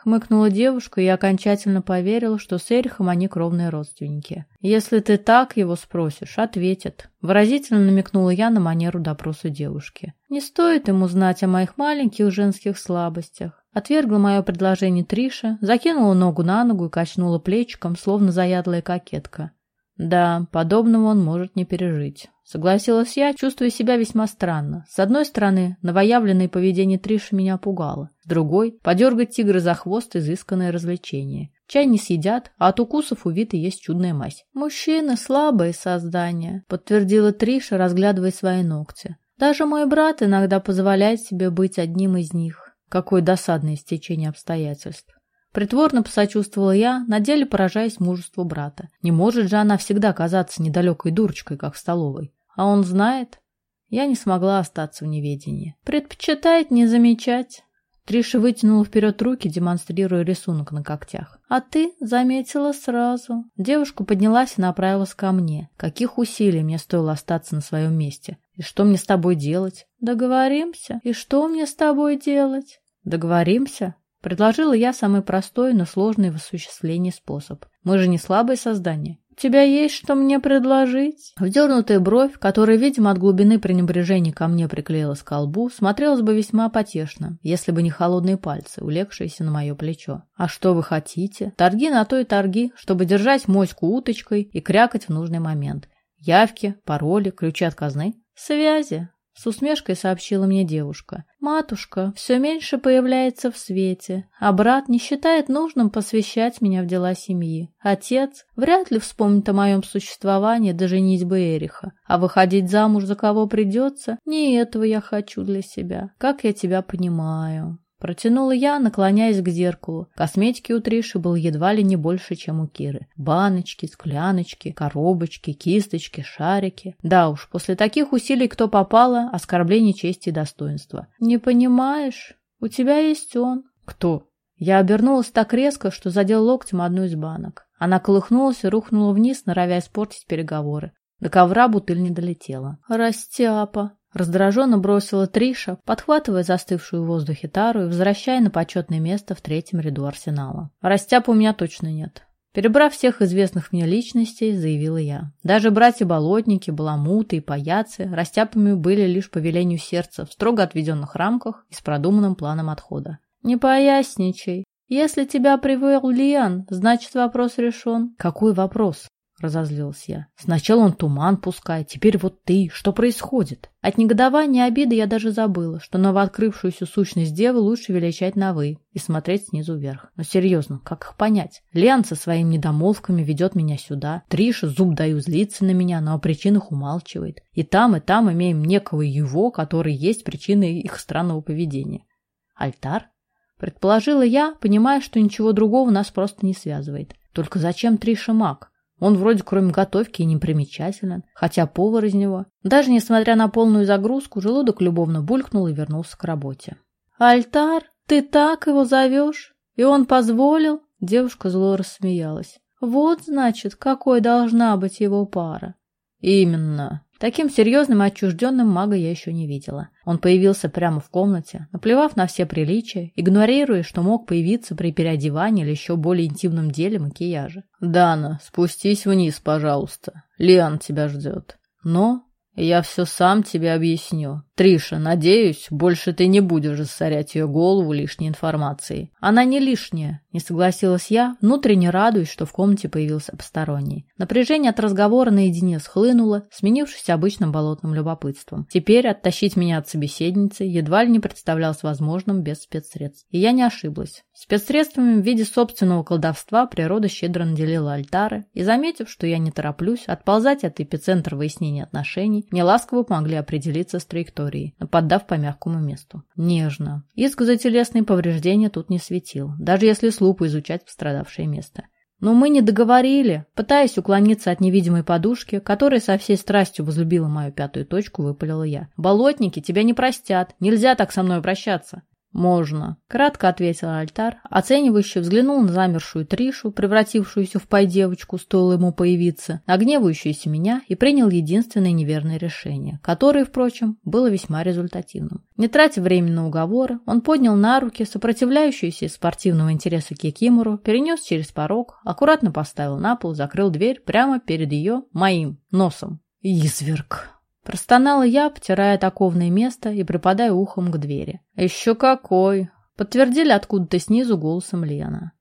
Хмыкнула девушка и окончательно поверила, что с Эрихом они кровные родственники. «Если ты так его спросишь, ответит». Выразительно намекнула я на манеру допроса девушки. «Не стоит ему знать о моих маленьких женских слабостях». Отвергла мое предложение Триша, закинула ногу на ногу и качнула плечиком, словно заядлая кокетка. Да, подобного он может не пережить. Согласилась я, чувствуя себя весьма странно. С одной стороны, новоявленное поведение Триши меня пугало. С другой, подергать тигра за хвост – изысканное развлечение. Чай не съедят, а от укусов у Виты есть чудная мазь. «Мужчины – слабые создания», – подтвердила Триша, разглядывая свои ногти. «Даже мой брат иногда позволяет себе быть одним из них». Какое досадное стечение обстоятельств. Притворно посочувствовала я, на деле поражаясь мужеству брата. Не может же она всегда казаться недалекой дурочкой, как в столовой. А он знает? Я не смогла остаться в неведении. Предпочитает не замечать. Триша вытянула вперед руки, демонстрируя рисунок на когтях. «А ты заметила сразу». Девушка поднялась и направилась ко мне. Каких усилий мне стоило остаться на своем месте? И что мне с тобой делать? Договоримся. И что мне с тобой делать? Договоримся? Предложила я самый простой, но сложный в осуществлении способ. Мы же не слабое создание. «У тебя есть что мне предложить?» Вдернутая бровь, которая, видимо, от глубины пренебрежения ко мне приклеилась к колбу, смотрелась бы весьма потешно, если бы не холодные пальцы, улегшиеся на мое плечо. «А что вы хотите?» Торги на то и торги, чтобы держать моську уточкой и крякать в нужный момент. Явки, пароли, ключи от казны. «Связи», с усмешкой сообщила мне девушка. «Матушка все меньше появляется в свете, а брат не считает нужным посвящать меня в дела семьи. Отец вряд ли вспомнит о моем существовании до женитьбы Эриха, а выходить замуж за кого придется, не этого я хочу для себя. Как я тебя понимаю». Протянула я, наклоняясь к зеркалу. Косметики у Триши был едва ли не больше, чем у Киры. Баночки, скляночки, коробочки, кисточки, шарики. Да уж, после таких усилий кто попало, оскорбление чести и достоинства. «Не понимаешь? У тебя есть он». «Кто?» Я обернулась так резко, что задел локтем одну из банок. Она колыхнулась и рухнула вниз, норовя испортить переговоры. До ковра бутыль не долетела. «Растяпа!» Раздраженно бросила Триша, подхватывая застывшую в воздухе тару и возвращая на почетное место в третьем ряду арсенала. Растяпа у меня точно нет. Перебрав всех известных мне личностей, заявила я. Даже братья-болотники, баламуты и паяцы растяпами были лишь по велению сердца в строго отведенных рамках и с продуманным планом отхода. «Не поясничай. Если тебя привел Лиан, значит вопрос решен». «Какой вопрос?» Разозлилась я. Сначала он туман пускает, теперь вот ты. Что происходит? От негодования и обиды я даже забыла, что новооткрывшуюся сущность девы лучше величать на «вы» и смотреть снизу вверх. Но серьезно, как их понять? Лен со своими недомолвками ведет меня сюда. Триша, зуб даю, злится на меня, но о причинах умалчивает. И там, и там имеем некого его, который есть причиной их странного поведения. Альтар? Предположила я, понимая, что ничего другого нас просто не связывает. Только зачем Триша маг? Он вроде кроме готовки и непримечателен, хотя повар из него. Даже несмотря на полную загрузку, желудок любовно булькнул и вернулся к работе. «Альтар, ты так его зовешь? И он позволил?» Девушка зло рассмеялась. «Вот, значит, какой должна быть его пара». «Именно. Таким серьезным и отчужденным мага я еще не видела. Он появился прямо в комнате, наплевав на все приличия, игнорируя, что мог появиться при переодевании или еще более интимном деле макияжа. «Дана, спустись вниз, пожалуйста. Лиан тебя ждет». Но Я все сам тебе объясню. Триша, надеюсь, больше ты не будешь засорять ее голову лишней информацией. Она не лишняя, не согласилась я, внутренне радуясь, что в комнате появился посторонний. Напряжение от разговора наедине схлынуло, сменившись обычным болотным любопытством. Теперь оттащить меня от собеседницы едва ли не представлялось возможным без спецсредств. И я не ошиблась. Спецсредствами в виде собственного колдовства природа щедро наделила альтары, и, заметив, что я не тороплюсь отползать от эпицентра выяснения отношений, мне ласково помогли определиться с траекторией, наподдав по мягкому месту. Нежно. Иск за телесные повреждения тут не светил, даже если с лупой изучать пострадавшее место. Но мы не договорили, пытаясь уклониться от невидимой подушки, которая со всей страстью возлюбила мою пятую точку, выпалила я. «Болотники тебя не простят, нельзя так со мной обращаться». «Можно», — кратко ответил Альтар, оценивающе взглянул на замершую Тришу, превратившуюся в пай-девочку, стоило ему появиться, на гневающуюся меня и принял единственное неверное решение, которое, впрочем, было весьма результативным. Не тратя времени на уговоры, он поднял на руки сопротивляющуюся из спортивного интереса Кикимору, перенес через порог, аккуратно поставил на пол, закрыл дверь прямо перед ее, моим, носом. «Изверг!» Простонала я, потирая таковное место и припадая ухом к двери. «Еще какой!» Подтвердили откуда-то снизу голосом Лена.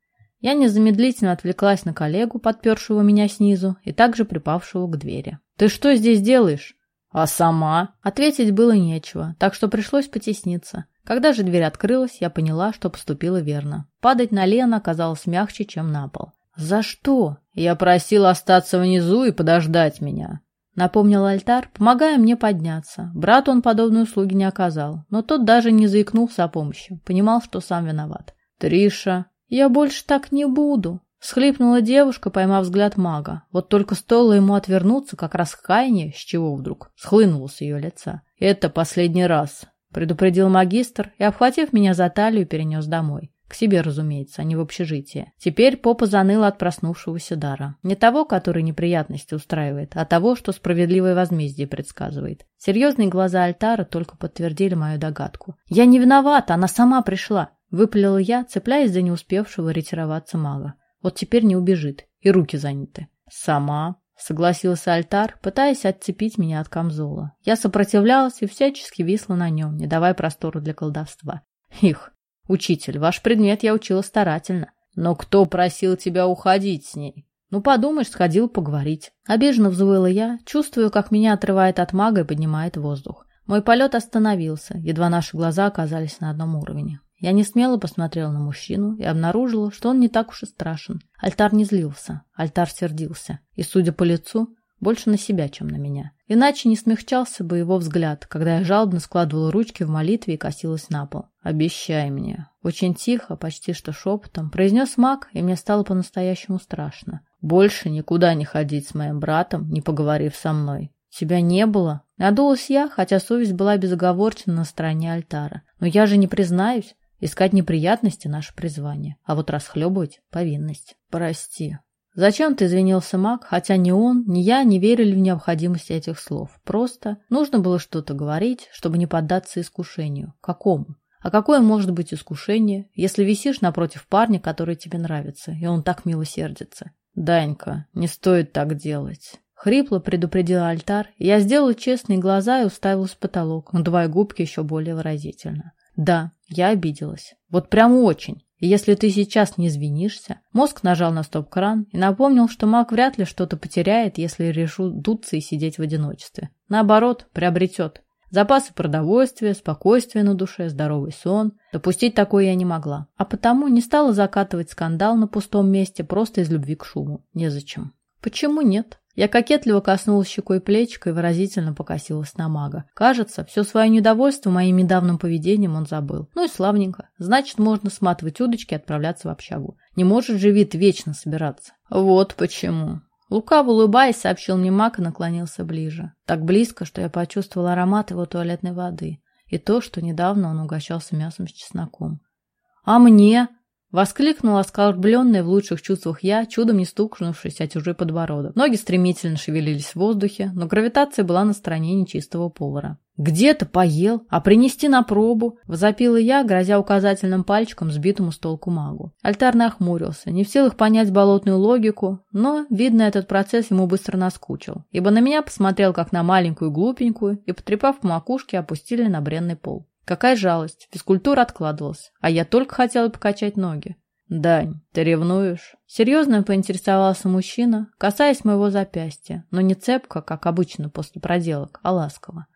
Я незамедлительно отвлеклась на коллегу, подпершего меня снизу и также припавшего к двери. «Ты что здесь делаешь?» «А сама?» Ответить было нечего, так что пришлось потесниться. Когда же дверь открылась, я поняла, что поступила верно. Падать на Лена оказалось мягче, чем на пол. «За что?» «Я просил остаться внизу и подождать меня». Напомнил альтар, помогая мне подняться. Брату он подобной услуги не оказал, но тот даже не заикнулся о помощи, понимал, что сам виноват. «Триша, я больше так не буду!» Схлипнула девушка, поймав взгляд мага. Вот только стоило ему отвернуться, как раскаяние, с чего вдруг, схлынуло с ее лица. «Это последний раз», — предупредил магистр и, обхватив меня за талию, перенес домой. К себе, разумеется, а не в общежитие. Теперь попа заныла от проснувшегося дара. Не того, который неприятности устраивает, а того, что справедливое возмездие предсказывает. Серьезные глаза Альтара только подтвердили мою догадку. «Я не виновата, она сама пришла!» Выпалила я, цепляясь за не успевшего ретироваться мага. Вот теперь не убежит, и руки заняты. «Сама?» — согласился Альтар, пытаясь отцепить меня от камзола. Я сопротивлялась и всячески висла на нем, не давая простору для колдовства. Их, «Учитель, ваш предмет я учила старательно. Но кто просил тебя уходить с ней?» «Ну, подумаешь, сходил поговорить». Обиженно взвыла я, чувствую, как меня отрывает от мага и поднимает воздух. Мой полет остановился, едва наши глаза оказались на одном уровне. Я не смело посмотрела на мужчину и обнаружила, что он не так уж и страшен. Альтар не злился, альтар сердился. И, судя по лицу, больше на себя, чем на меня. Иначе не смягчался бы его взгляд, когда я жалобно складывала ручки в молитве и косилась на пол. «Обещай мне». Очень тихо, почти что шепотом, произнес маг, и мне стало по-настоящему страшно. «Больше никуда не ходить с моим братом, не поговорив со мной». «Тебя не было?» Надулась я, хотя совесть была безоговорчена на стороне альтара. «Но я же не признаюсь. Искать неприятности – наше призвание, а вот расхлебывать – повинность. Прости, Зачем ты извинился маг, хотя ни он, ни я не верили в необходимость этих слов. Просто нужно было что-то говорить, чтобы не поддаться искушению. Какому? А какое может быть искушение, если висишь напротив парня, который тебе нравится, и он так мило сердится? Данька, не стоит так делать. Хрипло предупредил альтар, я сделала честные глаза и уставилась в потолок, надувая губки еще более выразительно. Да, я обиделась. Вот прям очень. Если ты сейчас не извинишься... Мозг нажал на стоп-кран и напомнил, что маг вряд ли что-то потеряет, если решу дуться и сидеть в одиночестве. Наоборот, приобретет. Запасы продовольствия, спокойствие на душе, здоровый сон. Допустить такое я не могла. А потому не стала закатывать скандал на пустом месте просто из любви к шуму. Незачем. Почему нет? Я кокетливо коснулась щекой плечика и выразительно покосилась на мага. Кажется, все свое недовольство моим недавним поведением он забыл. Ну и славненько. Значит, можно сматывать удочки и отправляться в общагу. Не может же вид вечно собираться. Вот почему. Лукаво улыбаясь, сообщил мне маг и наклонился ближе. Так близко, что я почувствовала аромат его туалетной воды. И то, что недавно он угощался мясом с чесноком. «А мне?» Воскликнула оскорбленная в лучших чувствах я, чудом не стукнувшись о чужой подбородок. Ноги стремительно шевелились в воздухе, но гравитация была на стороне нечистого повара. Где-то поел, а принести на пробу, возопила я, грозя указательным пальчиком сбитому с толку магу. Альтар нахмурился, не в силах понять болотную логику, но, видно, этот процесс ему быстро наскучил, ибо на меня посмотрел как на маленькую глупенькую и, потрепав по макушке, опустили на бренный пол. Какая жалость, физкультура откладывалась, а я только хотела покачать ноги. «Дань, ты ревнуешь?» Серьезно поинтересовался мужчина, касаясь моего запястья, но не цепко, как обычно после проделок, а ласково.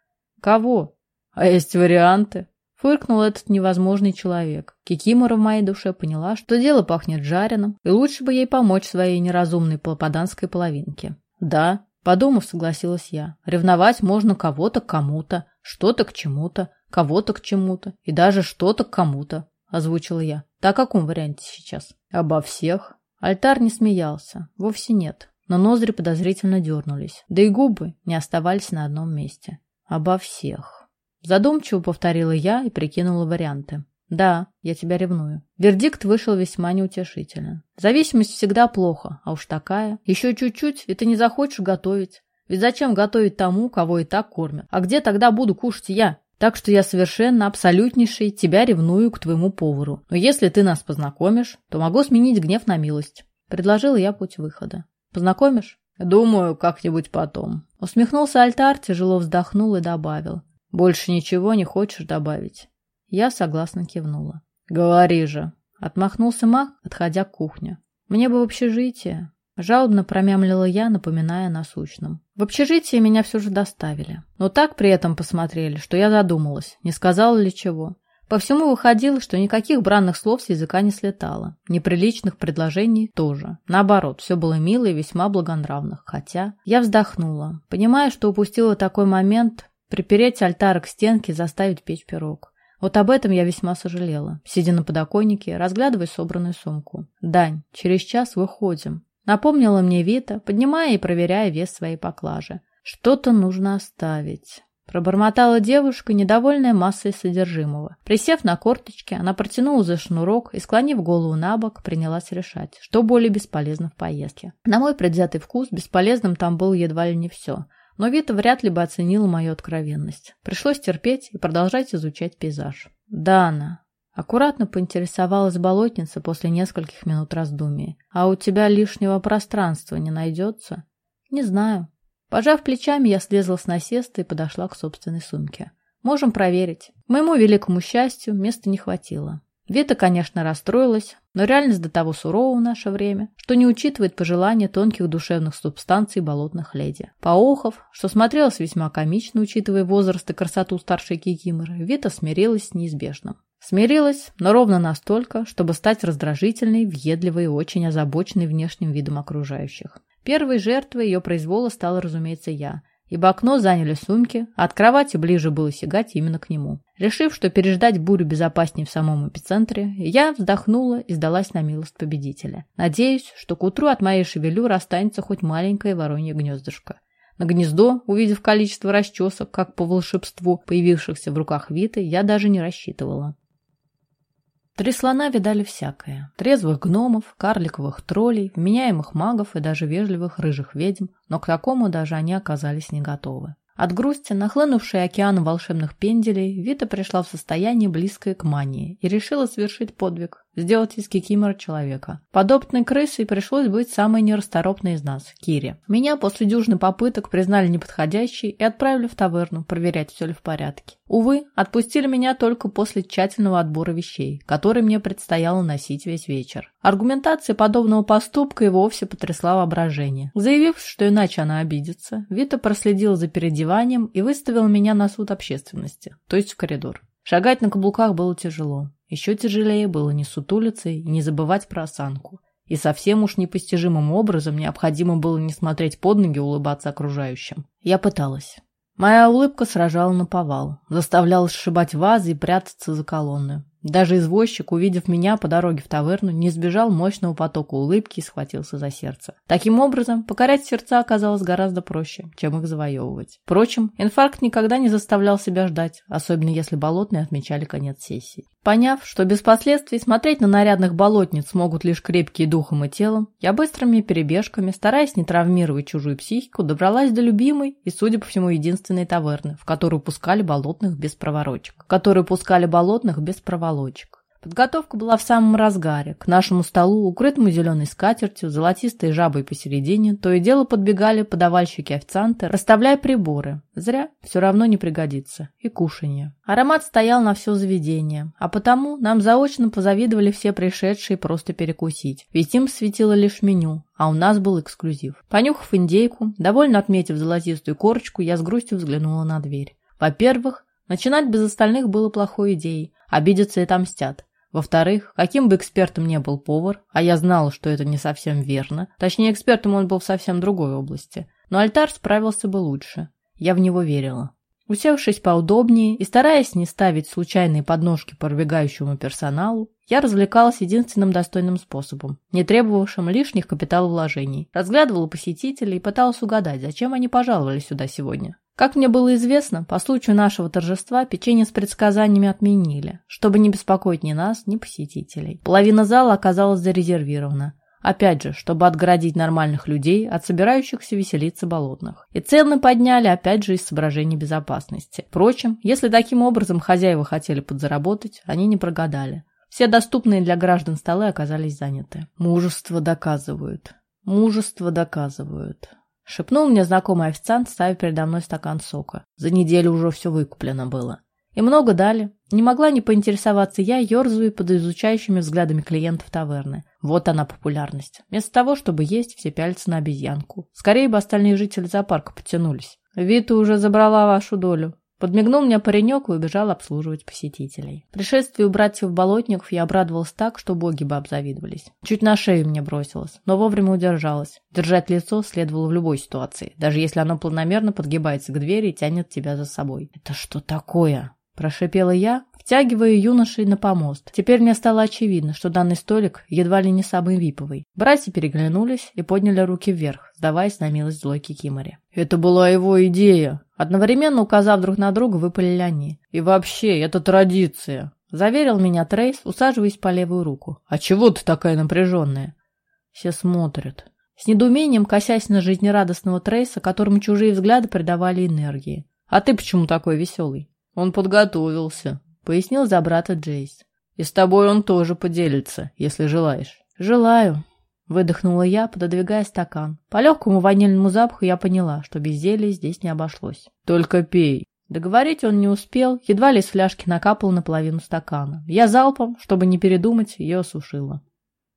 Кого? А есть варианты? Фыркнул этот невозможный человек. Кикимора в моей душе поняла, что дело пахнет жареным, и лучше бы ей помочь своей неразумной попаданской половинке. Да, подумав, согласилась я. Ревновать можно кого-то к кому-то, что-то к чему-то, кого-то к чему-то и даже что-то к кому-то, озвучила я. Да о каком варианте сейчас? Обо всех. Альтар не смеялся. Вовсе нет. Но ноздри подозрительно дернулись. Да и губы не оставались на одном месте. Обо всех. Задумчиво повторила я и прикинула варианты. Да, я тебя ревную. Вердикт вышел весьма неутешительно. Зависимость всегда плохо, а уж такая. Еще чуть-чуть, и ты не захочешь готовить. Ведь зачем готовить тому, кого и так кормят? А где тогда буду кушать я? Так что я совершенно абсолютнейший тебя ревную к твоему повару. Но если ты нас познакомишь, то могу сменить гнев на милость. Предложила я путь выхода. Познакомишь? Думаю, как-нибудь потом. Усмехнулся альтар, тяжело вздохнул и добавил. Больше ничего не хочешь добавить? Я согласно кивнула. Говори же. Отмахнулся маг, отходя к кухне. Мне бы в общежитие. Жалобно промямлила я, напоминая о насущном. В общежитие меня все же доставили. Но так при этом посмотрели, что я задумалась, не сказала ли чего. По всему выходило, что никаких бранных слов с языка не слетало. Неприличных предложений тоже. Наоборот, все было мило и весьма благонравно. Хотя я вздохнула, понимая, что упустила такой момент припереть альтар к стенке и заставить печь пирог. Вот об этом я весьма сожалела, сидя на подоконнике, разглядывая собранную сумку. «Дань, через час выходим», — напомнила мне Вита, поднимая и проверяя вес своей поклажи. «Что-то нужно оставить». Пробормотала девушка, недовольная массой содержимого. Присев на корточки, она протянула за шнурок и, склонив голову на бок, принялась решать, что более бесполезно в поездке. На мой предвзятый вкус, бесполезным там было едва ли не все. Но Вита вряд ли бы оценила мою откровенность. Пришлось терпеть и продолжать изучать пейзаж. «Дана», Аккуратно поинтересовалась болотница после нескольких минут раздумий. «А у тебя лишнего пространства не найдется?» «Не знаю», Пожав плечами, я слезла с насеста и подошла к собственной сумке. Можем проверить. Моему великому счастью, места не хватило. Вета, конечно, расстроилась, но реальность до того сурова в наше время, что не учитывает пожелания тонких душевных субстанций болотных леди. Поохов, что смотрелось весьма комично, учитывая возраст и красоту старшей кикиморы, Вета смирилась с неизбежным. Смирилась, но ровно настолько, чтобы стать раздражительной, въедливой и очень озабоченной внешним видом окружающих. Первой жертвой ее произвола стала, разумеется, я, ибо окно заняли сумки, а от кровати ближе было сигать именно к нему. Решив, что переждать бурю безопаснее в самом эпицентре, я вздохнула и сдалась на милость победителя. Надеюсь, что к утру от моей шевелюры останется хоть маленькое воронье гнездышко. На гнездо, увидев количество расчесок, как по волшебству, появившихся в руках Виты, я даже не рассчитывала. Три слона видали всякое. Трезвых гномов, карликовых троллей, вменяемых магов и даже вежливых рыжих ведьм, но к такому даже они оказались не готовы. От грусти, нахлынувшей океаном волшебных пенделей, Вита пришла в состояние близкое к мании и решила совершить подвиг сделать из Кикимора человека. Подобной крысой пришлось быть самой нерасторопной из нас, Кире. Меня после дюжины попыток признали неподходящей и отправили в таверну проверять, все ли в порядке. Увы, отпустили меня только после тщательного отбора вещей, которые мне предстояло носить весь вечер. Аргументация подобного поступка и вовсе потрясла воображение. Заявив, что иначе она обидится, Вита проследила за переодеванием и выставила меня на суд общественности, то есть в коридор. Шагать на каблуках было тяжело. Еще тяжелее было не сутулиться и не забывать про осанку. И совсем уж непостижимым образом необходимо было не смотреть под ноги и улыбаться окружающим. Я пыталась. Моя улыбка сражала на повал, заставляла сшибать вазы и прятаться за колонны. Даже извозчик, увидев меня по дороге в таверну, не сбежал мощного потока улыбки и схватился за сердце. Таким образом, покорять сердца оказалось гораздо проще, чем их завоевывать. Впрочем, инфаркт никогда не заставлял себя ждать, особенно если болотные отмечали конец сессии. Поняв, что без последствий смотреть на нарядных болотниц могут лишь крепкие духом и телом, я быстрыми перебежками, стараясь не травмировать чужую психику, добралась до любимой и, судя по всему, единственной таверны, в которую пускали болотных без проворочек. Которую пускали болотных без проволочек. Подготовка была в самом разгаре. К нашему столу, укрытому зеленой скатертью, золотистой жабой посередине, то и дело подбегали подавальщики-официанты, расставляя приборы. Зря, все равно не пригодится. И кушанье. Аромат стоял на все заведение, а потому нам заочно позавидовали все пришедшие просто перекусить. Ведь им светило лишь меню, а у нас был эксклюзив. Понюхав индейку, довольно отметив золотистую корочку, я с грустью взглянула на дверь. Во-первых, начинать без остальных было плохой идеей. Обидятся и отомстят. Во-вторых, каким бы экспертом ни был повар, а я знала, что это не совсем верно, точнее, экспертом он был в совсем другой области, но альтар справился бы лучше. Я в него верила. Усевшись поудобнее и стараясь не ставить случайные подножки пробегающему персоналу, я развлекалась единственным достойным способом, не требовавшим лишних капиталовложений. Разглядывала посетителей и пыталась угадать, зачем они пожаловали сюда сегодня. Как мне было известно, по случаю нашего торжества печенье с предсказаниями отменили, чтобы не беспокоить ни нас, ни посетителей. Половина зала оказалась зарезервирована. Опять же, чтобы отгородить нормальных людей от собирающихся веселиться болотных. И цены подняли, опять же, из соображений безопасности. Впрочем, если таким образом хозяева хотели подзаработать, они не прогадали. Все доступные для граждан столы оказались заняты. Мужество доказывают. Мужество доказывают. Шепнул мне знакомый официант, ставя передо мной стакан сока. За неделю уже все выкуплено было. И много дали. Не могла не поинтересоваться я, ерзаю под изучающими взглядами клиентов таверны. Вот она популярность. Вместо того, чтобы есть, все пялятся на обезьянку. Скорее бы остальные жители зоопарка потянулись. Вита уже забрала вашу долю. Подмигнул мне паренек и убежал обслуживать посетителей. Пришествию братьев Болотников я обрадовалась так, что боги бы обзавидовались. Чуть на шею мне бросилась, но вовремя удержалась. Держать лицо следовало в любой ситуации, даже если оно планомерно подгибается к двери и тянет тебя за собой. «Это что такое?» Прошипела я, втягивая юношей на помост. Теперь мне стало очевидно, что данный столик едва ли не самый виповый. Братья переглянулись и подняли руки вверх, сдаваясь на милость злой Кикиморе. «Это была его идея!» Одновременно указав друг на друга, выпалили они. «И вообще, это традиция!» Заверил меня Трейс, усаживаясь по левую руку. «А чего ты такая напряженная?» Все смотрят. С недоумением косясь на жизнерадостного Трейса, которому чужие взгляды придавали энергии. «А ты почему такой веселый?» «Он подготовился», — пояснил за брата Джейс. «И с тобой он тоже поделится, если желаешь». «Желаю», — выдохнула я, пододвигая стакан. По легкому ванильному запаху я поняла, что без зелья здесь не обошлось. «Только пей». Договорить он не успел, едва ли из фляжки накапал наполовину стакана. Я залпом, чтобы не передумать, ее осушила.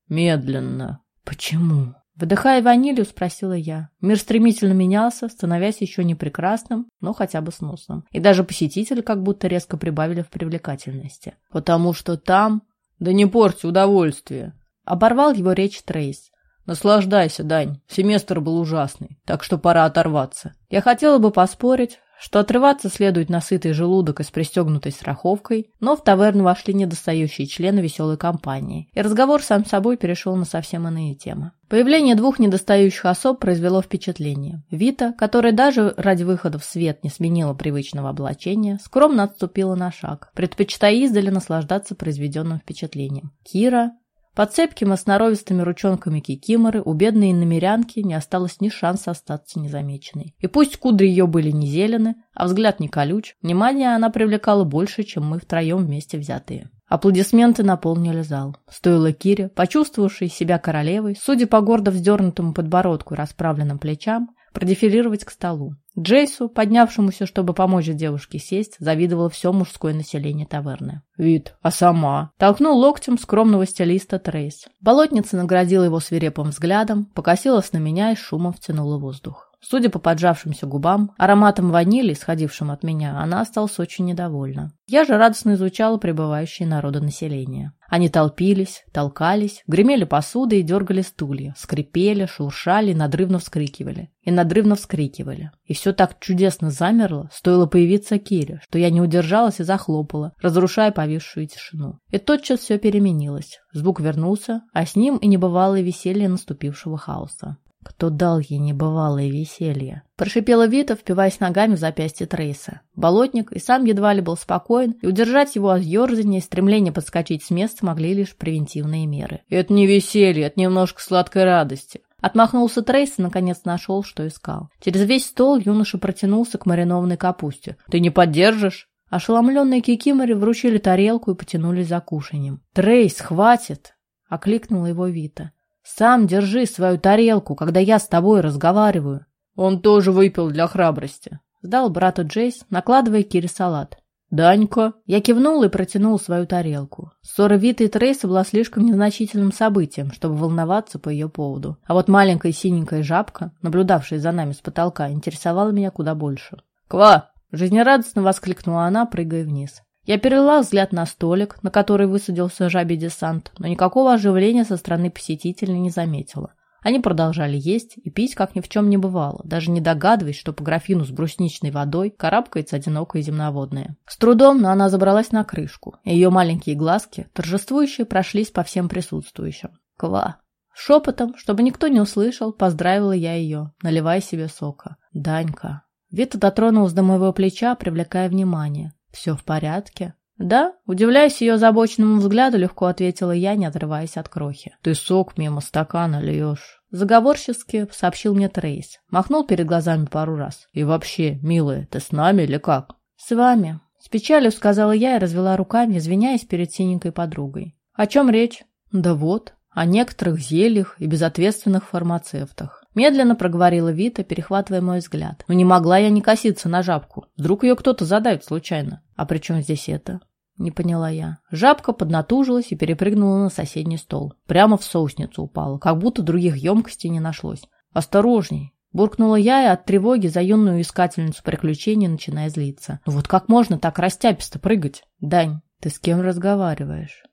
«Медленно». «Почему?» Выдыхая ванилью, спросила я. Мир стремительно менялся, становясь еще не прекрасным, но хотя бы сносным. И даже посетители как будто резко прибавили в привлекательности. Потому что там... Да не порти удовольствие. Оборвал его речь Трейс. Наслаждайся, Дань. Семестр был ужасный, так что пора оторваться. Я хотела бы поспорить, что отрываться следует на сытый желудок и с пристегнутой страховкой, но в таверну вошли недостающие члены веселой компании, и разговор сам собой перешел на совсем иные темы. Появление двух недостающих особ произвело впечатление. Вита, которая даже ради выхода в свет не сменила привычного облачения, скромно отступила на шаг, предпочитая издали наслаждаться произведенным впечатлением. Кира под цепкими сноровистыми ручонками кикиморы у бедной иномерянки не осталось ни шанса остаться незамеченной. И пусть кудри ее были не зелены, а взгляд не колюч, внимание она привлекала больше, чем мы втроем вместе взятые. Аплодисменты наполнили зал. Стоило Кире, почувствовавшей себя королевой, судя по гордо вздернутому подбородку и расправленным плечам, продефилировать к столу. Джейсу, поднявшемуся, чтобы помочь девушке сесть, завидовало все мужское население таверны. «Вид, а сама?» Толкнул локтем скромного стилиста Трейс. Болотница наградила его свирепым взглядом, покосилась на меня и шумом втянула воздух. Судя по поджавшимся губам, ароматом ванили, исходившим от меня, она осталась очень недовольна. Я же радостно изучала пребывающее народонаселение. Они толпились, толкались, гремели посудой и дергали стулья, скрипели, шуршали и надрывно вскрикивали. И надрывно вскрикивали. И все так чудесно замерло, стоило появиться Кире, что я не удержалась и захлопала, разрушая повисшую тишину. И тотчас все переменилось. Звук вернулся, а с ним и небывалое веселье наступившего хаоса. Кто дал ей небывалое веселье. Прошипела Вита, впиваясь ногами в запястье Трейса. Болотник и сам едва ли был спокоен, и удержать его от ерзания и стремления подскочить с места могли лишь превентивные меры. «Это не веселье, это немножко сладкой радости». Отмахнулся Трейс и, наконец, нашел, что искал. Через весь стол юноша протянулся к маринованной капусте. «Ты не поддержишь?» Ошеломленные кикиморы вручили тарелку и потянулись за кушанием. «Трейс, хватит!» — окликнула его Вита. «Сам держи свою тарелку, когда я с тобой разговариваю». «Он тоже выпил для храбрости», — сдал брату Джейс, накладывая Кире салат. «Данька!» Я кивнул и протянул свою тарелку. Ссора Виты и Трейса была слишком незначительным событием, чтобы волноваться по ее поводу. А вот маленькая синенькая жабка, наблюдавшая за нами с потолка, интересовала меня куда больше. «Ква!» — жизнерадостно воскликнула она, прыгая вниз. Я перевела взгляд на столик, на который высадился жабий десант, но никакого оживления со стороны посетителей не заметила. Они продолжали есть и пить, как ни в чем не бывало, даже не догадываясь, что по графину с брусничной водой карабкается одинокая земноводная. С трудом, но она забралась на крышку, и ее маленькие глазки, торжествующие, прошлись по всем присутствующим. Ква! Шепотом, чтобы никто не услышал, поздравила я ее, наливая себе сока. «Данька!» Вита дотронулась до моего плеча, привлекая внимание. «Все в порядке?» «Да?» – удивляясь ее забоченному взгляду, легко ответила я, не отрываясь от крохи. «Ты сок мимо стакана льешь». Заговорчески сообщил мне Трейс. Махнул перед глазами пару раз. «И вообще, милая, ты с нами или как?» «С вами». С печалью сказала я и развела руками, извиняясь перед синенькой подругой. «О чем речь?» «Да вот, о некоторых зельях и безответственных фармацевтах. Медленно проговорила Вита, перехватывая мой взгляд. Но не могла я не коситься на жабку. Вдруг ее кто-то задавит случайно. А при чем здесь это? Не поняла я. Жабка поднатужилась и перепрыгнула на соседний стол. Прямо в соусницу упала, как будто других емкостей не нашлось. «Осторожней!» Буркнула я и от тревоги за юную искательницу приключений начиная злиться. «Ну вот как можно так растяписто прыгать? Дань, ты с кем разговариваешь?»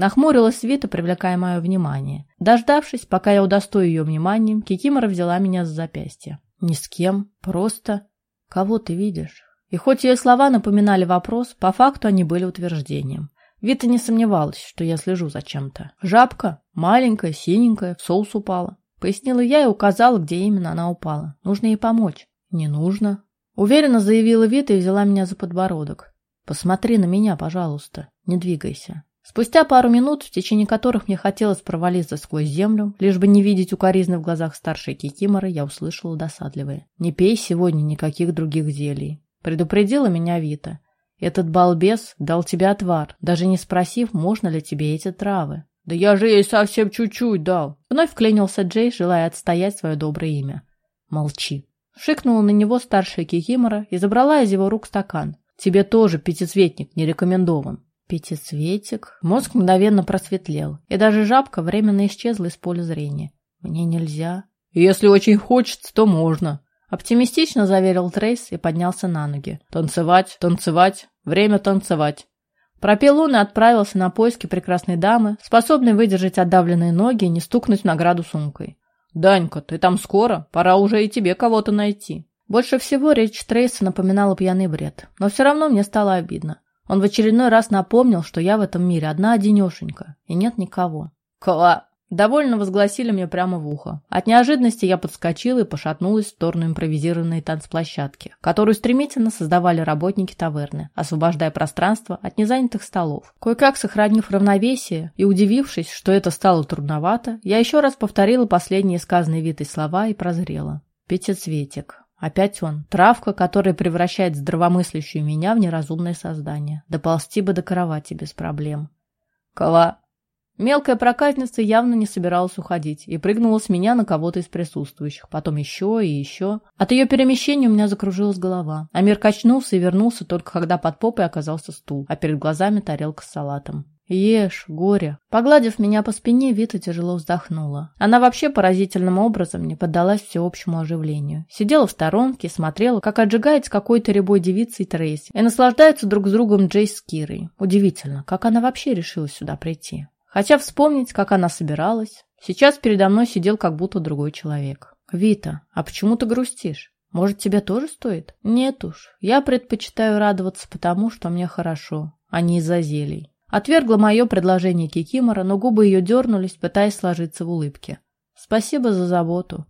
Нахмурилась Вита, привлекая мое внимание. Дождавшись, пока я удостою ее вниманием, Кикимора взяла меня за запястье. Ни с кем, просто... Кого ты видишь? И хоть ее слова напоминали вопрос, по факту они были утверждением. Вита не сомневалась, что я слежу за чем-то. Жабка, маленькая, синенькая, в соус упала. Пояснила я и указала, где именно она упала. Нужно ей помочь. Не нужно. Уверенно заявила Вита и взяла меня за подбородок. Посмотри на меня, пожалуйста. Не двигайся. Спустя пару минут, в течение которых мне хотелось провалиться сквозь землю, лишь бы не видеть укоризны в глазах старшей кикиморы, я услышала досадливое. «Не пей сегодня никаких других зелий», — предупредила меня Вита. «Этот балбес дал тебе отвар, даже не спросив, можно ли тебе эти травы». «Да я же ей совсем чуть-чуть дал!» Вновь вклинился Джей, желая отстоять свое доброе имя. «Молчи!» Шикнула на него старшая кикимора и забрала из его рук стакан. «Тебе тоже пятицветник не рекомендован». Пятицветик. Мозг мгновенно просветлел, и даже жабка временно исчезла из поля зрения. Мне нельзя. Если очень хочется, то можно. Оптимистично заверил Трейс и поднялся на ноги. Танцевать, танцевать, время танцевать. Пропел он и отправился на поиски прекрасной дамы, способной выдержать отдавленные ноги и не стукнуть награду сумкой. «Данька, ты там скоро? Пора уже и тебе кого-то найти». Больше всего речь Трейса напоминала пьяный бред, но все равно мне стало обидно. Он в очередной раз напомнил, что я в этом мире одна-одинешенька, и нет никого. «Кла!» Довольно возгласили мне прямо в ухо. От неожиданности я подскочила и пошатнулась в сторону импровизированной танцплощадки, которую стремительно создавали работники таверны, освобождая пространство от незанятых столов. Кое-как сохранив равновесие и удивившись, что это стало трудновато, я еще раз повторила последние сказанные Витой слова и прозрела. Пятицветик. Опять он. Травка, которая превращает здравомыслящую меня в неразумное создание. Доползти бы до кровати без проблем. Кова. Мелкая проказница явно не собиралась уходить и прыгнула с меня на кого-то из присутствующих, потом еще и еще. От ее перемещения у меня закружилась голова, а мир качнулся и вернулся только когда под попой оказался стул, а перед глазами тарелка с салатом. «Ешь, горе!» Погладив меня по спине, Вита тяжело вздохнула. Она вообще поразительным образом не поддалась всеобщему оживлению. Сидела в сторонке, смотрела, как отжигает с какой-то рябой девицей Трейси, и наслаждаются друг с другом Джейс с Кирой. Удивительно, как она вообще решила сюда прийти. Хотя вспомнить, как она собиралась, сейчас передо мной сидел как будто другой человек. «Вита, а почему ты грустишь? Может, тебе тоже стоит?» «Нет уж, я предпочитаю радоваться потому, что мне хорошо, а не из-за зелий. Отвергла мое предложение Кикимора, но губы ее дернулись, пытаясь сложиться в улыбке. «Спасибо за заботу».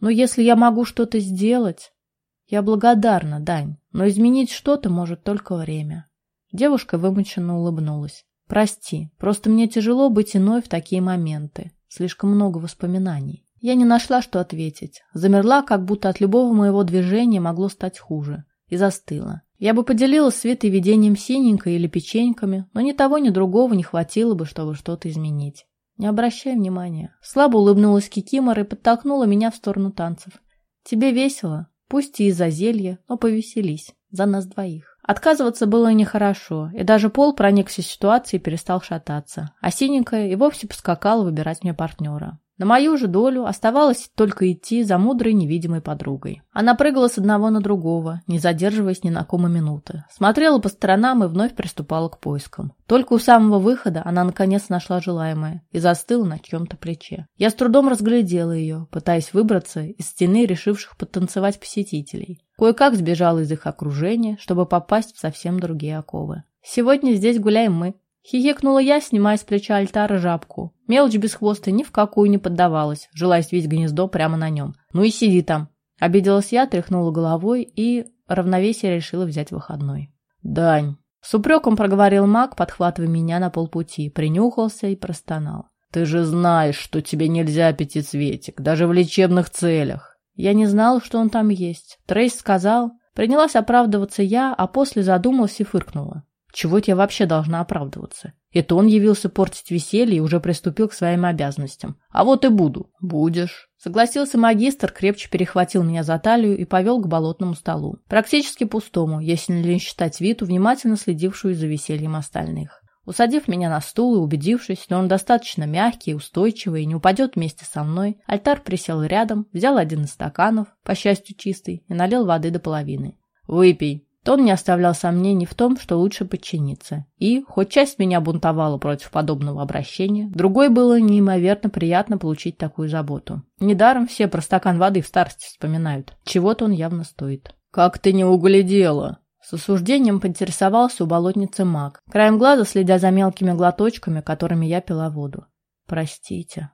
Но если я могу что-то сделать... Я благодарна, Дань, но изменить что-то может только время. Девушка вымученно улыбнулась. Прости, просто мне тяжело быть иной в такие моменты. Слишком много воспоминаний. Я не нашла, что ответить. Замерла, как будто от любого моего движения могло стать хуже. И застыла. Я бы поделилась с видением синенькой или печеньками, но ни того, ни другого не хватило бы, чтобы что-то изменить. Не обращай внимания. Слабо улыбнулась Кикимора и подтолкнула меня в сторону танцев. Тебе весело? Пусть и из-за зелья, но повеселись. За нас двоих. Отказываться было нехорошо, и даже Пол проникся ситуацией и перестал шататься, а синенькая и вовсе поскакала выбирать мне партнера. На мою же долю оставалось только идти за мудрой невидимой подругой. Она прыгала с одного на другого, не задерживаясь ни на кома минуты. Смотрела по сторонам и вновь приступала к поискам. Только у самого выхода она наконец нашла желаемое и застыла на чьем-то плече. Я с трудом разглядела ее, пытаясь выбраться из стены решивших подтанцевать посетителей. Кое-как сбежала из их окружения, чтобы попасть в совсем другие оковы. «Сегодня здесь гуляем мы», Хихикнула я, снимая с плеча альтара жабку. Мелочь без хвоста ни в какую не поддавалась, желая свить гнездо прямо на нем. «Ну и сиди там!» Обиделась я, тряхнула головой и равновесие решила взять выходной. «Дань!» С упреком проговорил маг, подхватывая меня на полпути, принюхался и простонал. «Ты же знаешь, что тебе нельзя пятицветик, даже в лечебных целях!» Я не знала, что он там есть. Трейс сказал. Принялась оправдываться я, а после задумалась и фыркнула. Чего это я вообще должна оправдываться? Это он явился портить веселье и уже приступил к своим обязанностям. А вот и буду. Будешь. Согласился магистр, крепче перехватил меня за талию и повел к болотному столу. Практически пустому, если не считать Виту, внимательно следившую за весельем остальных. Усадив меня на стул и убедившись, что он достаточно мягкий, устойчивый и не упадет вместе со мной, альтар присел рядом, взял один из стаканов, по счастью чистый, и налил воды до половины. «Выпей», Тон не оставлял сомнений в том, что лучше подчиниться. И, хоть часть меня бунтовала против подобного обращения, другой было неимоверно приятно получить такую заботу. Недаром все про стакан воды в старости вспоминают. Чего-то он явно стоит. «Как ты не углядела!» С осуждением поинтересовался у болотницы маг, краем глаза следя за мелкими глоточками, которыми я пила воду. «Простите».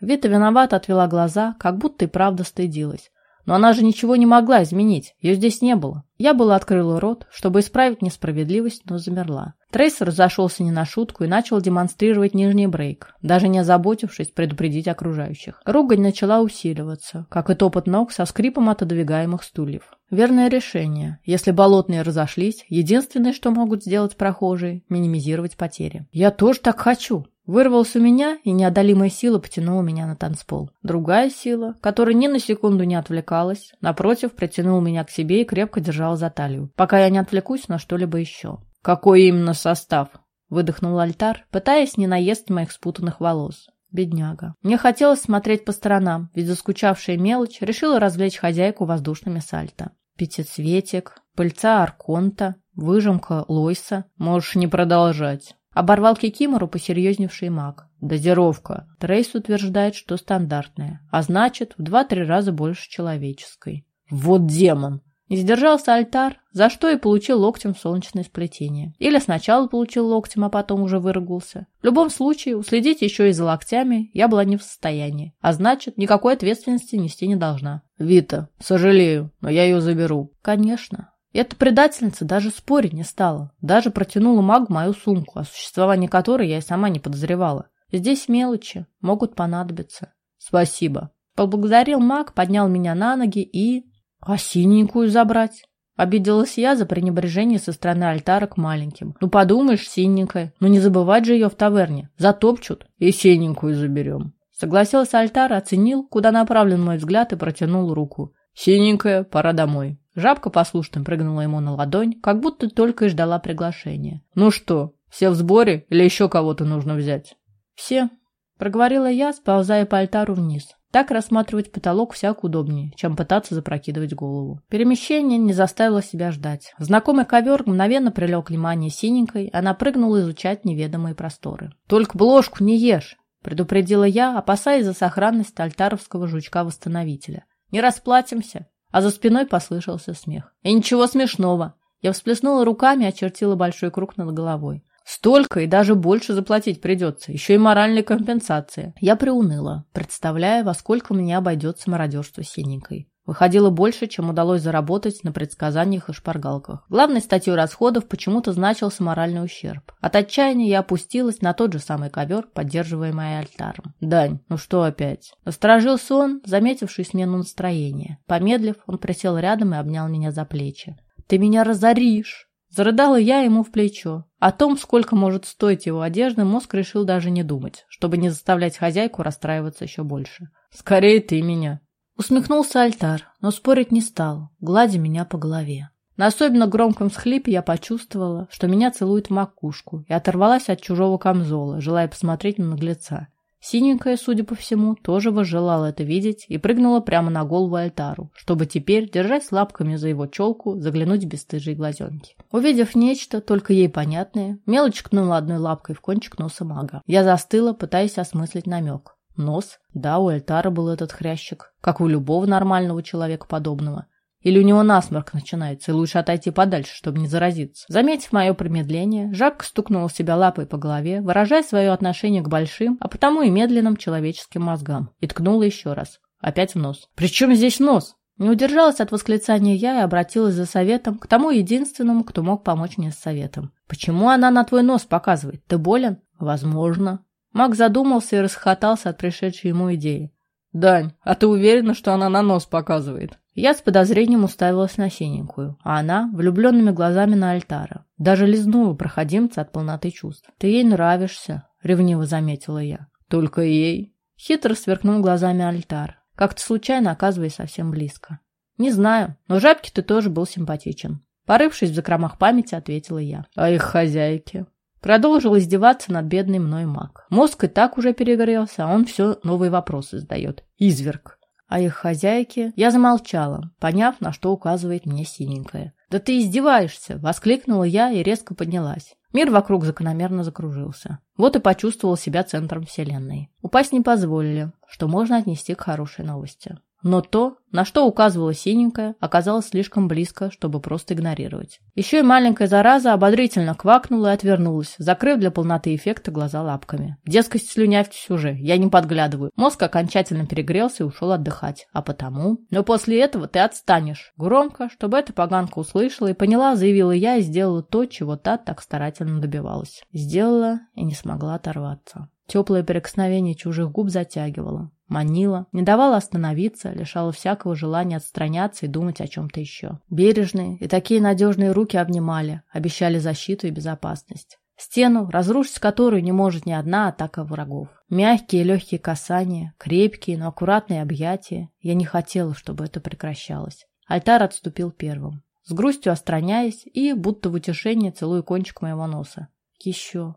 Вита виновато отвела глаза, как будто и правда стыдилась. Но она же ничего не могла изменить, ее здесь не было. Я была открыла рот, чтобы исправить несправедливость, но замерла. Трейсер зашелся не на шутку и начал демонстрировать нижний брейк, даже не озаботившись предупредить окружающих. Ругань начала усиливаться, как и топот ног со скрипом отодвигаемых стульев. Верное решение. Если болотные разошлись, единственное, что могут сделать прохожие – минимизировать потери. «Я тоже так хочу!» Вырвался у меня, и неодолимая сила потянула меня на танцпол. Другая сила, которая ни на секунду не отвлекалась, напротив, притянула меня к себе и крепко держала за талию, пока я не отвлекусь на что-либо еще. «Какой именно состав?» — выдохнул альтар, пытаясь не наесть моих спутанных волос. Бедняга. Мне хотелось смотреть по сторонам, ведь заскучавшая мелочь решила развлечь хозяйку воздушными сальто. Пятицветик, пыльца арконта, выжимка лойса. Можешь не продолжать. Оборвал Кикимору посерьезневший маг. Дозировка. Трейс утверждает, что стандартная, а значит, в два-три раза больше человеческой. Вот демон! Не сдержался альтар, за что и получил локтем солнечное сплетение. Или сначала получил локтем, а потом уже выругался. В любом случае, уследить еще и за локтями я была не в состоянии, а значит, никакой ответственности нести не должна. «Вита, сожалею, но я ее заберу». «Конечно. Эта предательница даже спорить не стала. Даже протянула магу мою сумку, о существовании которой я и сама не подозревала. Здесь мелочи, могут понадобиться. Спасибо. Поблагодарил маг, поднял меня на ноги и... А синенькую забрать? Обиделась я за пренебрежение со стороны альтара к маленьким. Ну, подумаешь, синенькая. Ну, не забывать же ее в таверне. Затопчут. И синенькую заберем. Согласился альтар, оценил, куда направлен мой взгляд и протянул руку. Синенькая, пора домой. Жабка послушно прыгнула ему на ладонь, как будто только и ждала приглашения. «Ну что, все в сборе или еще кого-то нужно взять?» «Все», — проговорила я, сползая по альтару вниз. Так рассматривать потолок всяко удобнее, чем пытаться запрокидывать голову. Перемещение не заставило себя ждать. Знакомый ковер мгновенно прилег внимание синенькой, она прыгнула изучать неведомые просторы. «Только бложку не ешь!» — предупредила я, опасаясь за сохранность альтаровского жучка-восстановителя. «Не расплатимся!» А за спиной послышался смех. И ничего смешного. Я всплеснула руками и очертила большой круг над головой. Столько и даже больше заплатить придется. Еще и моральная компенсация. Я приуныла, представляя, во сколько мне обойдется мародерство синенькой. Выходило больше, чем удалось заработать на предсказаниях и шпаргалках. Главной статьей расходов почему-то значился моральный ущерб. От отчаяния я опустилась на тот же самый ковер, поддерживаемый альтаром. «Дань, ну что опять?» Насторожился он, заметивший смену настроения. Помедлив, он присел рядом и обнял меня за плечи. «Ты меня разоришь!» Зарыдала я ему в плечо. О том, сколько может стоить его одежда, мозг решил даже не думать, чтобы не заставлять хозяйку расстраиваться еще больше. «Скорее ты меня!» Усмехнулся альтар, но спорить не стал, гладя меня по голове. На особенно громком схлипе я почувствовала, что меня целует в макушку, и оторвалась от чужого камзола, желая посмотреть на наглеца. Синенькая, судя по всему, тоже возжелала это видеть и прыгнула прямо на голову альтару, чтобы теперь, держась лапками за его челку, заглянуть в бесстыжие глазенки. Увидев нечто, только ей понятное, мелочь ткнула одной лапкой в кончик носа мага. Я застыла, пытаясь осмыслить намек. Нос? Да, у Эльтара был этот хрящик, как у любого нормального человека подобного. Или у него насморк начинается, и лучше отойти подальше, чтобы не заразиться. Заметив мое промедление, Жак стукнул себя лапой по голове, выражая свое отношение к большим, а потому и медленным человеческим мозгам, и ткнул еще раз. Опять в нос. «При чем здесь нос?» Не удержалась от восклицания я и обратилась за советом к тому единственному, кто мог помочь мне с советом. «Почему она на твой нос показывает? Ты болен?» «Возможно», Маг задумался и расхотался от пришедшей ему идеи. «Дань, а ты уверена, что она на нос показывает?» Я с подозрением уставилась на синенькую, а она влюбленными глазами на альтара. Даже лизнула проходимца от полноты чувств. «Ты ей нравишься», — ревниво заметила я. «Только ей?» Хитро сверкнул глазами альтар, как-то случайно оказываясь совсем близко. «Не знаю, но жабке ты тоже был симпатичен». Порывшись в закромах памяти, ответила я. «А их хозяйки?» Продолжил издеваться над бедной мной маг. Мозг и так уже перегорелся, а он все новые вопросы задает. Изверг. А их хозяйки... Я замолчала, поняв, на что указывает мне синенькая. «Да ты издеваешься!» — воскликнула я и резко поднялась. Мир вокруг закономерно закружился. Вот и почувствовал себя центром вселенной. Упасть не позволили, что можно отнести к хорошей новости. Но то, на что указывала синенькая, оказалось слишком близко, чтобы просто игнорировать. Еще и маленькая зараза ободрительно квакнула и отвернулась, закрыв для полноты эффекта глаза лапками. Дескать, слюнявьтесь уже, я не подглядываю. Мозг окончательно перегрелся и ушел отдыхать. А потому... Но после этого ты отстанешь. Громко, чтобы эта поганка услышала и поняла, заявила я и сделала то, чего та так старательно добивалась. Сделала и не смогла оторваться. Теплое прикосновение чужих губ затягивало манила, не давала остановиться, лишала всякого желания отстраняться и думать о чем-то еще. Бережные и такие надежные руки обнимали, обещали защиту и безопасность. Стену, разрушить которую не может ни одна атака врагов. Мягкие и легкие касания, крепкие, но аккуратные объятия. Я не хотела, чтобы это прекращалось. Альтар отступил первым, с грустью отстраняясь и, будто в утешение, целуя кончик моего носа. Еще,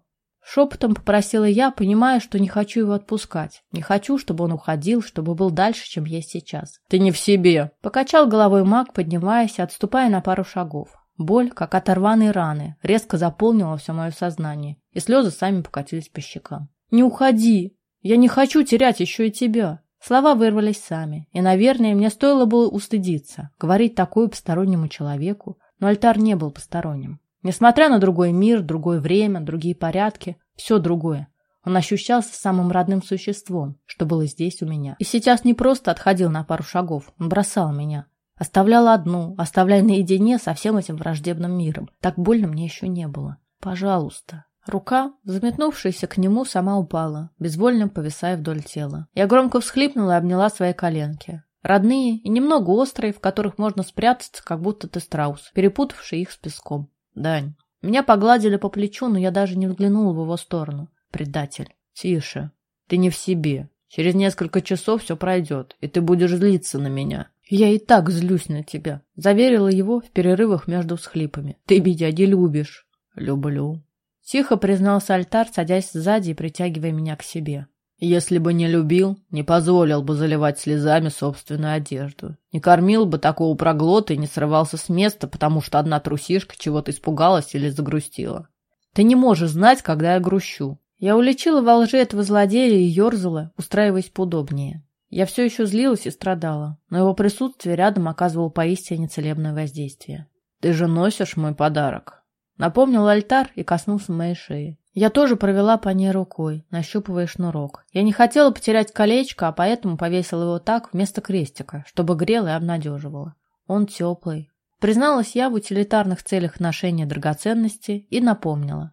Шепотом попросила я, понимая, что не хочу его отпускать. Не хочу, чтобы он уходил, чтобы был дальше, чем есть сейчас. «Ты не в себе!» Покачал головой маг, поднимаясь отступая на пару шагов. Боль, как от рваной раны, резко заполнила все мое сознание, и слезы сами покатились по щекам. «Не уходи! Я не хочу терять еще и тебя!» Слова вырвались сами, и, наверное, мне стоило было устыдиться, говорить такое постороннему человеку, но альтар не был посторонним. Несмотря на другой мир, другое время, другие порядки, все другое. Он ощущался самым родным существом, что было здесь у меня. И сейчас не просто отходил на пару шагов, он бросал меня. Оставлял одну, оставляя наедине со всем этим враждебным миром. Так больно мне еще не было. Пожалуйста. Рука, заметнувшаяся к нему, сама упала, безвольно повисая вдоль тела. Я громко всхлипнула и обняла свои коленки. Родные и немного острые, в которых можно спрятаться, как будто ты страус, перепутавший их с песком. Дань. Меня погладили по плечу, но я даже не взглянула в его сторону. Предатель. Тише. Ты не в себе. Через несколько часов все пройдет, и ты будешь злиться на меня. Я и так злюсь на тебя. Заверила его в перерывах между всхлипами. Ты дяди любишь. Люблю. Тихо признался альтар, садясь сзади и притягивая меня к себе. Если бы не любил, не позволил бы заливать слезами собственную одежду. Не кормил бы такого проглота и не срывался с места, потому что одна трусишка чего-то испугалась или загрустила. Ты не можешь знать, когда я грущу. Я уличила во лжи этого злодея и ерзала, устраиваясь поудобнее. Я все еще злилась и страдала, но его присутствие рядом оказывало поистине целебное воздействие. «Ты же носишь мой подарок?» Напомнил альтар и коснулся моей шеи. Я тоже провела по ней рукой, нащупывая шнурок. Я не хотела потерять колечко, а поэтому повесила его так вместо крестика, чтобы грел и обнадеживало. Он теплый. Призналась я в утилитарных целях ношения драгоценности и напомнила.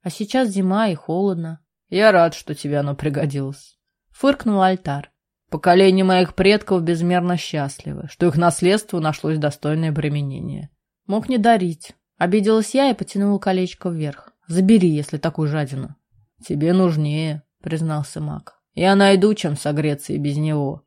А сейчас зима и холодно. Я рад, что тебе оно пригодилось. Фыркнул альтар. Поколение моих предков безмерно счастливы, что их наследству нашлось достойное применение. Мог не дарить. Обиделась я и потянула колечко вверх. Забери, если такую жадину. Тебе нужнее, признался маг. Я найду, чем согреться и без него.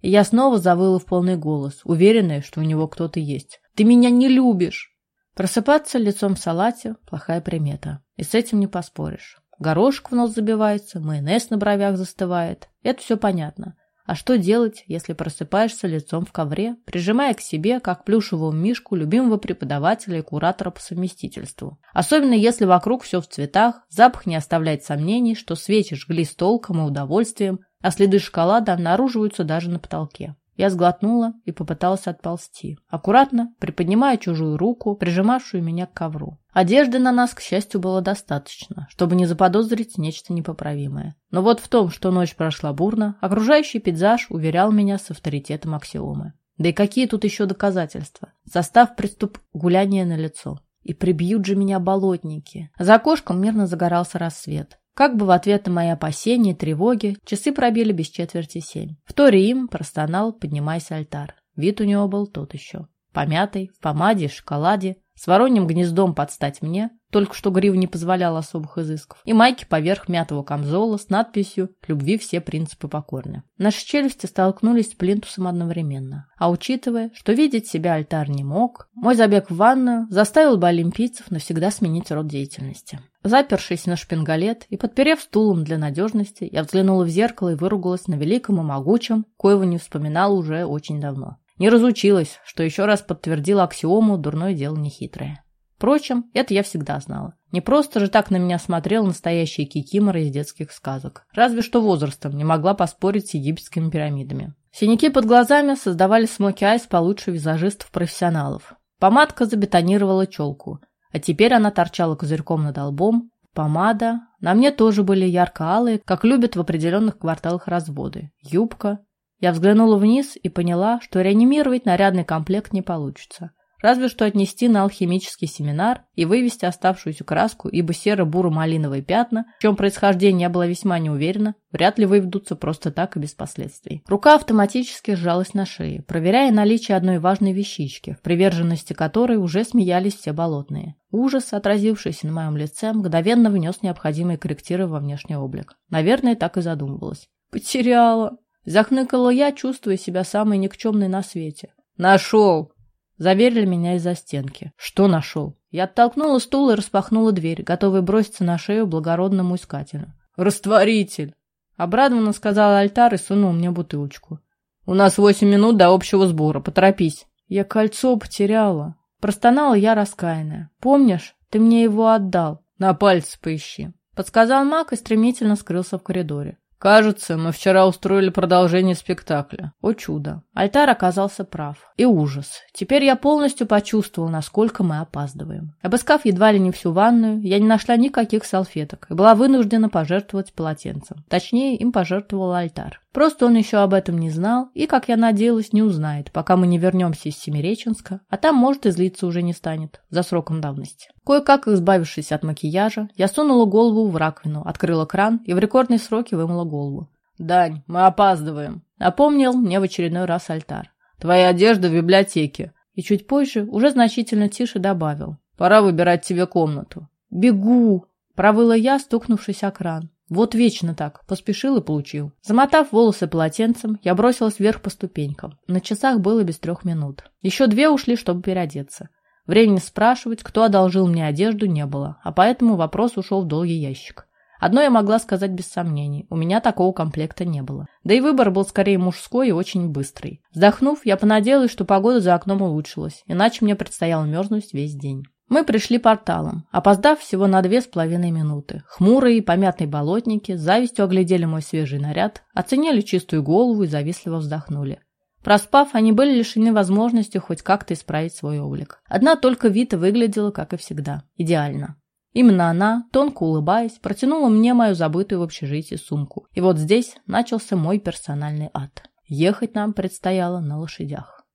И я снова завыла в полный голос, уверенная, что у него кто-то есть. Ты меня не любишь. Просыпаться лицом в салате – плохая примета. И с этим не поспоришь. Горошек в нос забивается, майонез на бровях застывает. Это все понятно. А что делать, если просыпаешься лицом в ковре, прижимая к себе, как плюшевую мишку, любимого преподавателя и куратора по совместительству? Особенно если вокруг все в цветах, запах не оставляет сомнений, что свечи жгли с толком и удовольствием, а следы шоколада обнаруживаются даже на потолке. Я сглотнула и попыталась отползти, аккуратно приподнимая чужую руку, прижимавшую меня к ковру. Одежды на нас, к счастью, было достаточно, чтобы не заподозрить нечто непоправимое. Но вот в том, что ночь прошла бурно, окружающий пейзаж уверял меня с авторитетом аксиомы. Да и какие тут еще доказательства? Состав приступ гуляния на лицо. И прибьют же меня болотники. За окошком мирно загорался рассвет. Как бы в ответ на мои опасения и тревоги, часы пробили без четверти семь. В торе им простонал, поднимаясь альтар. Вид у него был тот еще. Помятый, в помаде, шоколаде, с вороньим гнездом под стать мне, только что грив не позволял особых изысков, и майки поверх мятого камзола с надписью «Любви все принципы покорны». Наши челюсти столкнулись с плинтусом одновременно. А учитывая, что видеть себя альтар не мог, мой забег в ванную заставил бы олимпийцев навсегда сменить род деятельности. Запершись на шпингалет и подперев стулом для надежности, я взглянула в зеркало и выругалась на великом и могучем, коего не вспоминала уже очень давно. Не разучилась, что еще раз подтвердила аксиому «дурное дело нехитрое». Впрочем, это я всегда знала. Не просто же так на меня смотрел настоящий кикимора из детских сказок. Разве что возрастом не могла поспорить с египетскими пирамидами. Синяки под глазами создавали смоки-айс получше визажистов-профессионалов. Помадка забетонировала челку, а теперь она торчала козырьком над лбом. Помада. На мне тоже были ярко-алые, как любят в определенных кварталах разводы. Юбка, я взглянула вниз и поняла, что реанимировать нарядный комплект не получится. Разве что отнести на алхимический семинар и вывести оставшуюся краску, ибо серо-буро-малиновые пятна, в чем происхождение я была весьма не уверена, вряд ли выведутся просто так и без последствий. Рука автоматически сжалась на шее, проверяя наличие одной важной вещички, в приверженности которой уже смеялись все болотные. Ужас, отразившийся на моем лице, мгновенно внес необходимые корректиры во внешний облик. Наверное, так и задумывалась. «Потеряла!» Захныкала я, чувствуя себя самой никчемной на свете. «Нашел!» Заверили меня из-за стенки. Что нашел? Я оттолкнула стул и распахнула дверь, готовый броситься на шею благородному искателю. «Растворитель!» Обрадованно сказал Альтар и сунул мне бутылочку. «У нас восемь минут до общего сбора, поторопись!» Я кольцо потеряла. Простонала я раскаянная. «Помнишь, ты мне его отдал?» «На пальце поищи!» Подсказал маг и стремительно скрылся в коридоре. Кажется, мы вчера устроили продолжение спектакля. О чудо. Альтар оказался прав. И ужас. Теперь я полностью почувствовал, насколько мы опаздываем. Обыскав едва ли не всю ванную, я не нашла никаких салфеток и была вынуждена пожертвовать полотенцем. Точнее, им пожертвовал альтар. Просто он еще об этом не знал и, как я надеялась, не узнает, пока мы не вернемся из Семиреченска, а там, может, и злиться уже не станет, за сроком давности. Кое-как избавившись от макияжа, я сунула голову в раковину, открыла кран и в рекордные сроки вымыла голову. «Дань, мы опаздываем», — напомнил мне в очередной раз альтар. «Твоя одежда в библиотеке». И чуть позже уже значительно тише добавил. «Пора выбирать тебе комнату». «Бегу!» — провыла я, стукнувшись о кран. Вот вечно так. Поспешил и получил. Замотав волосы полотенцем, я бросилась вверх по ступенькам. На часах было без трех минут. Еще две ушли, чтобы переодеться. Времени спрашивать, кто одолжил мне одежду, не было, а поэтому вопрос ушел в долгий ящик. Одно я могла сказать без сомнений. У меня такого комплекта не было. Да и выбор был скорее мужской и очень быстрый. Вздохнув, я понадеялась, что погода за окном улучшилась, иначе мне предстояло мерзнуть весь день. Мы пришли порталом, опоздав всего на две с половиной минуты. Хмурые и помятые болотники с завистью оглядели мой свежий наряд, оценили чистую голову и завистливо вздохнули. Проспав, они были лишены возможности хоть как-то исправить свой облик. Одна только Вита выглядела, как и всегда, идеально. Именно она, тонко улыбаясь, протянула мне мою забытую в общежитии сумку. И вот здесь начался мой персональный ад. Ехать нам предстояло на лошадях.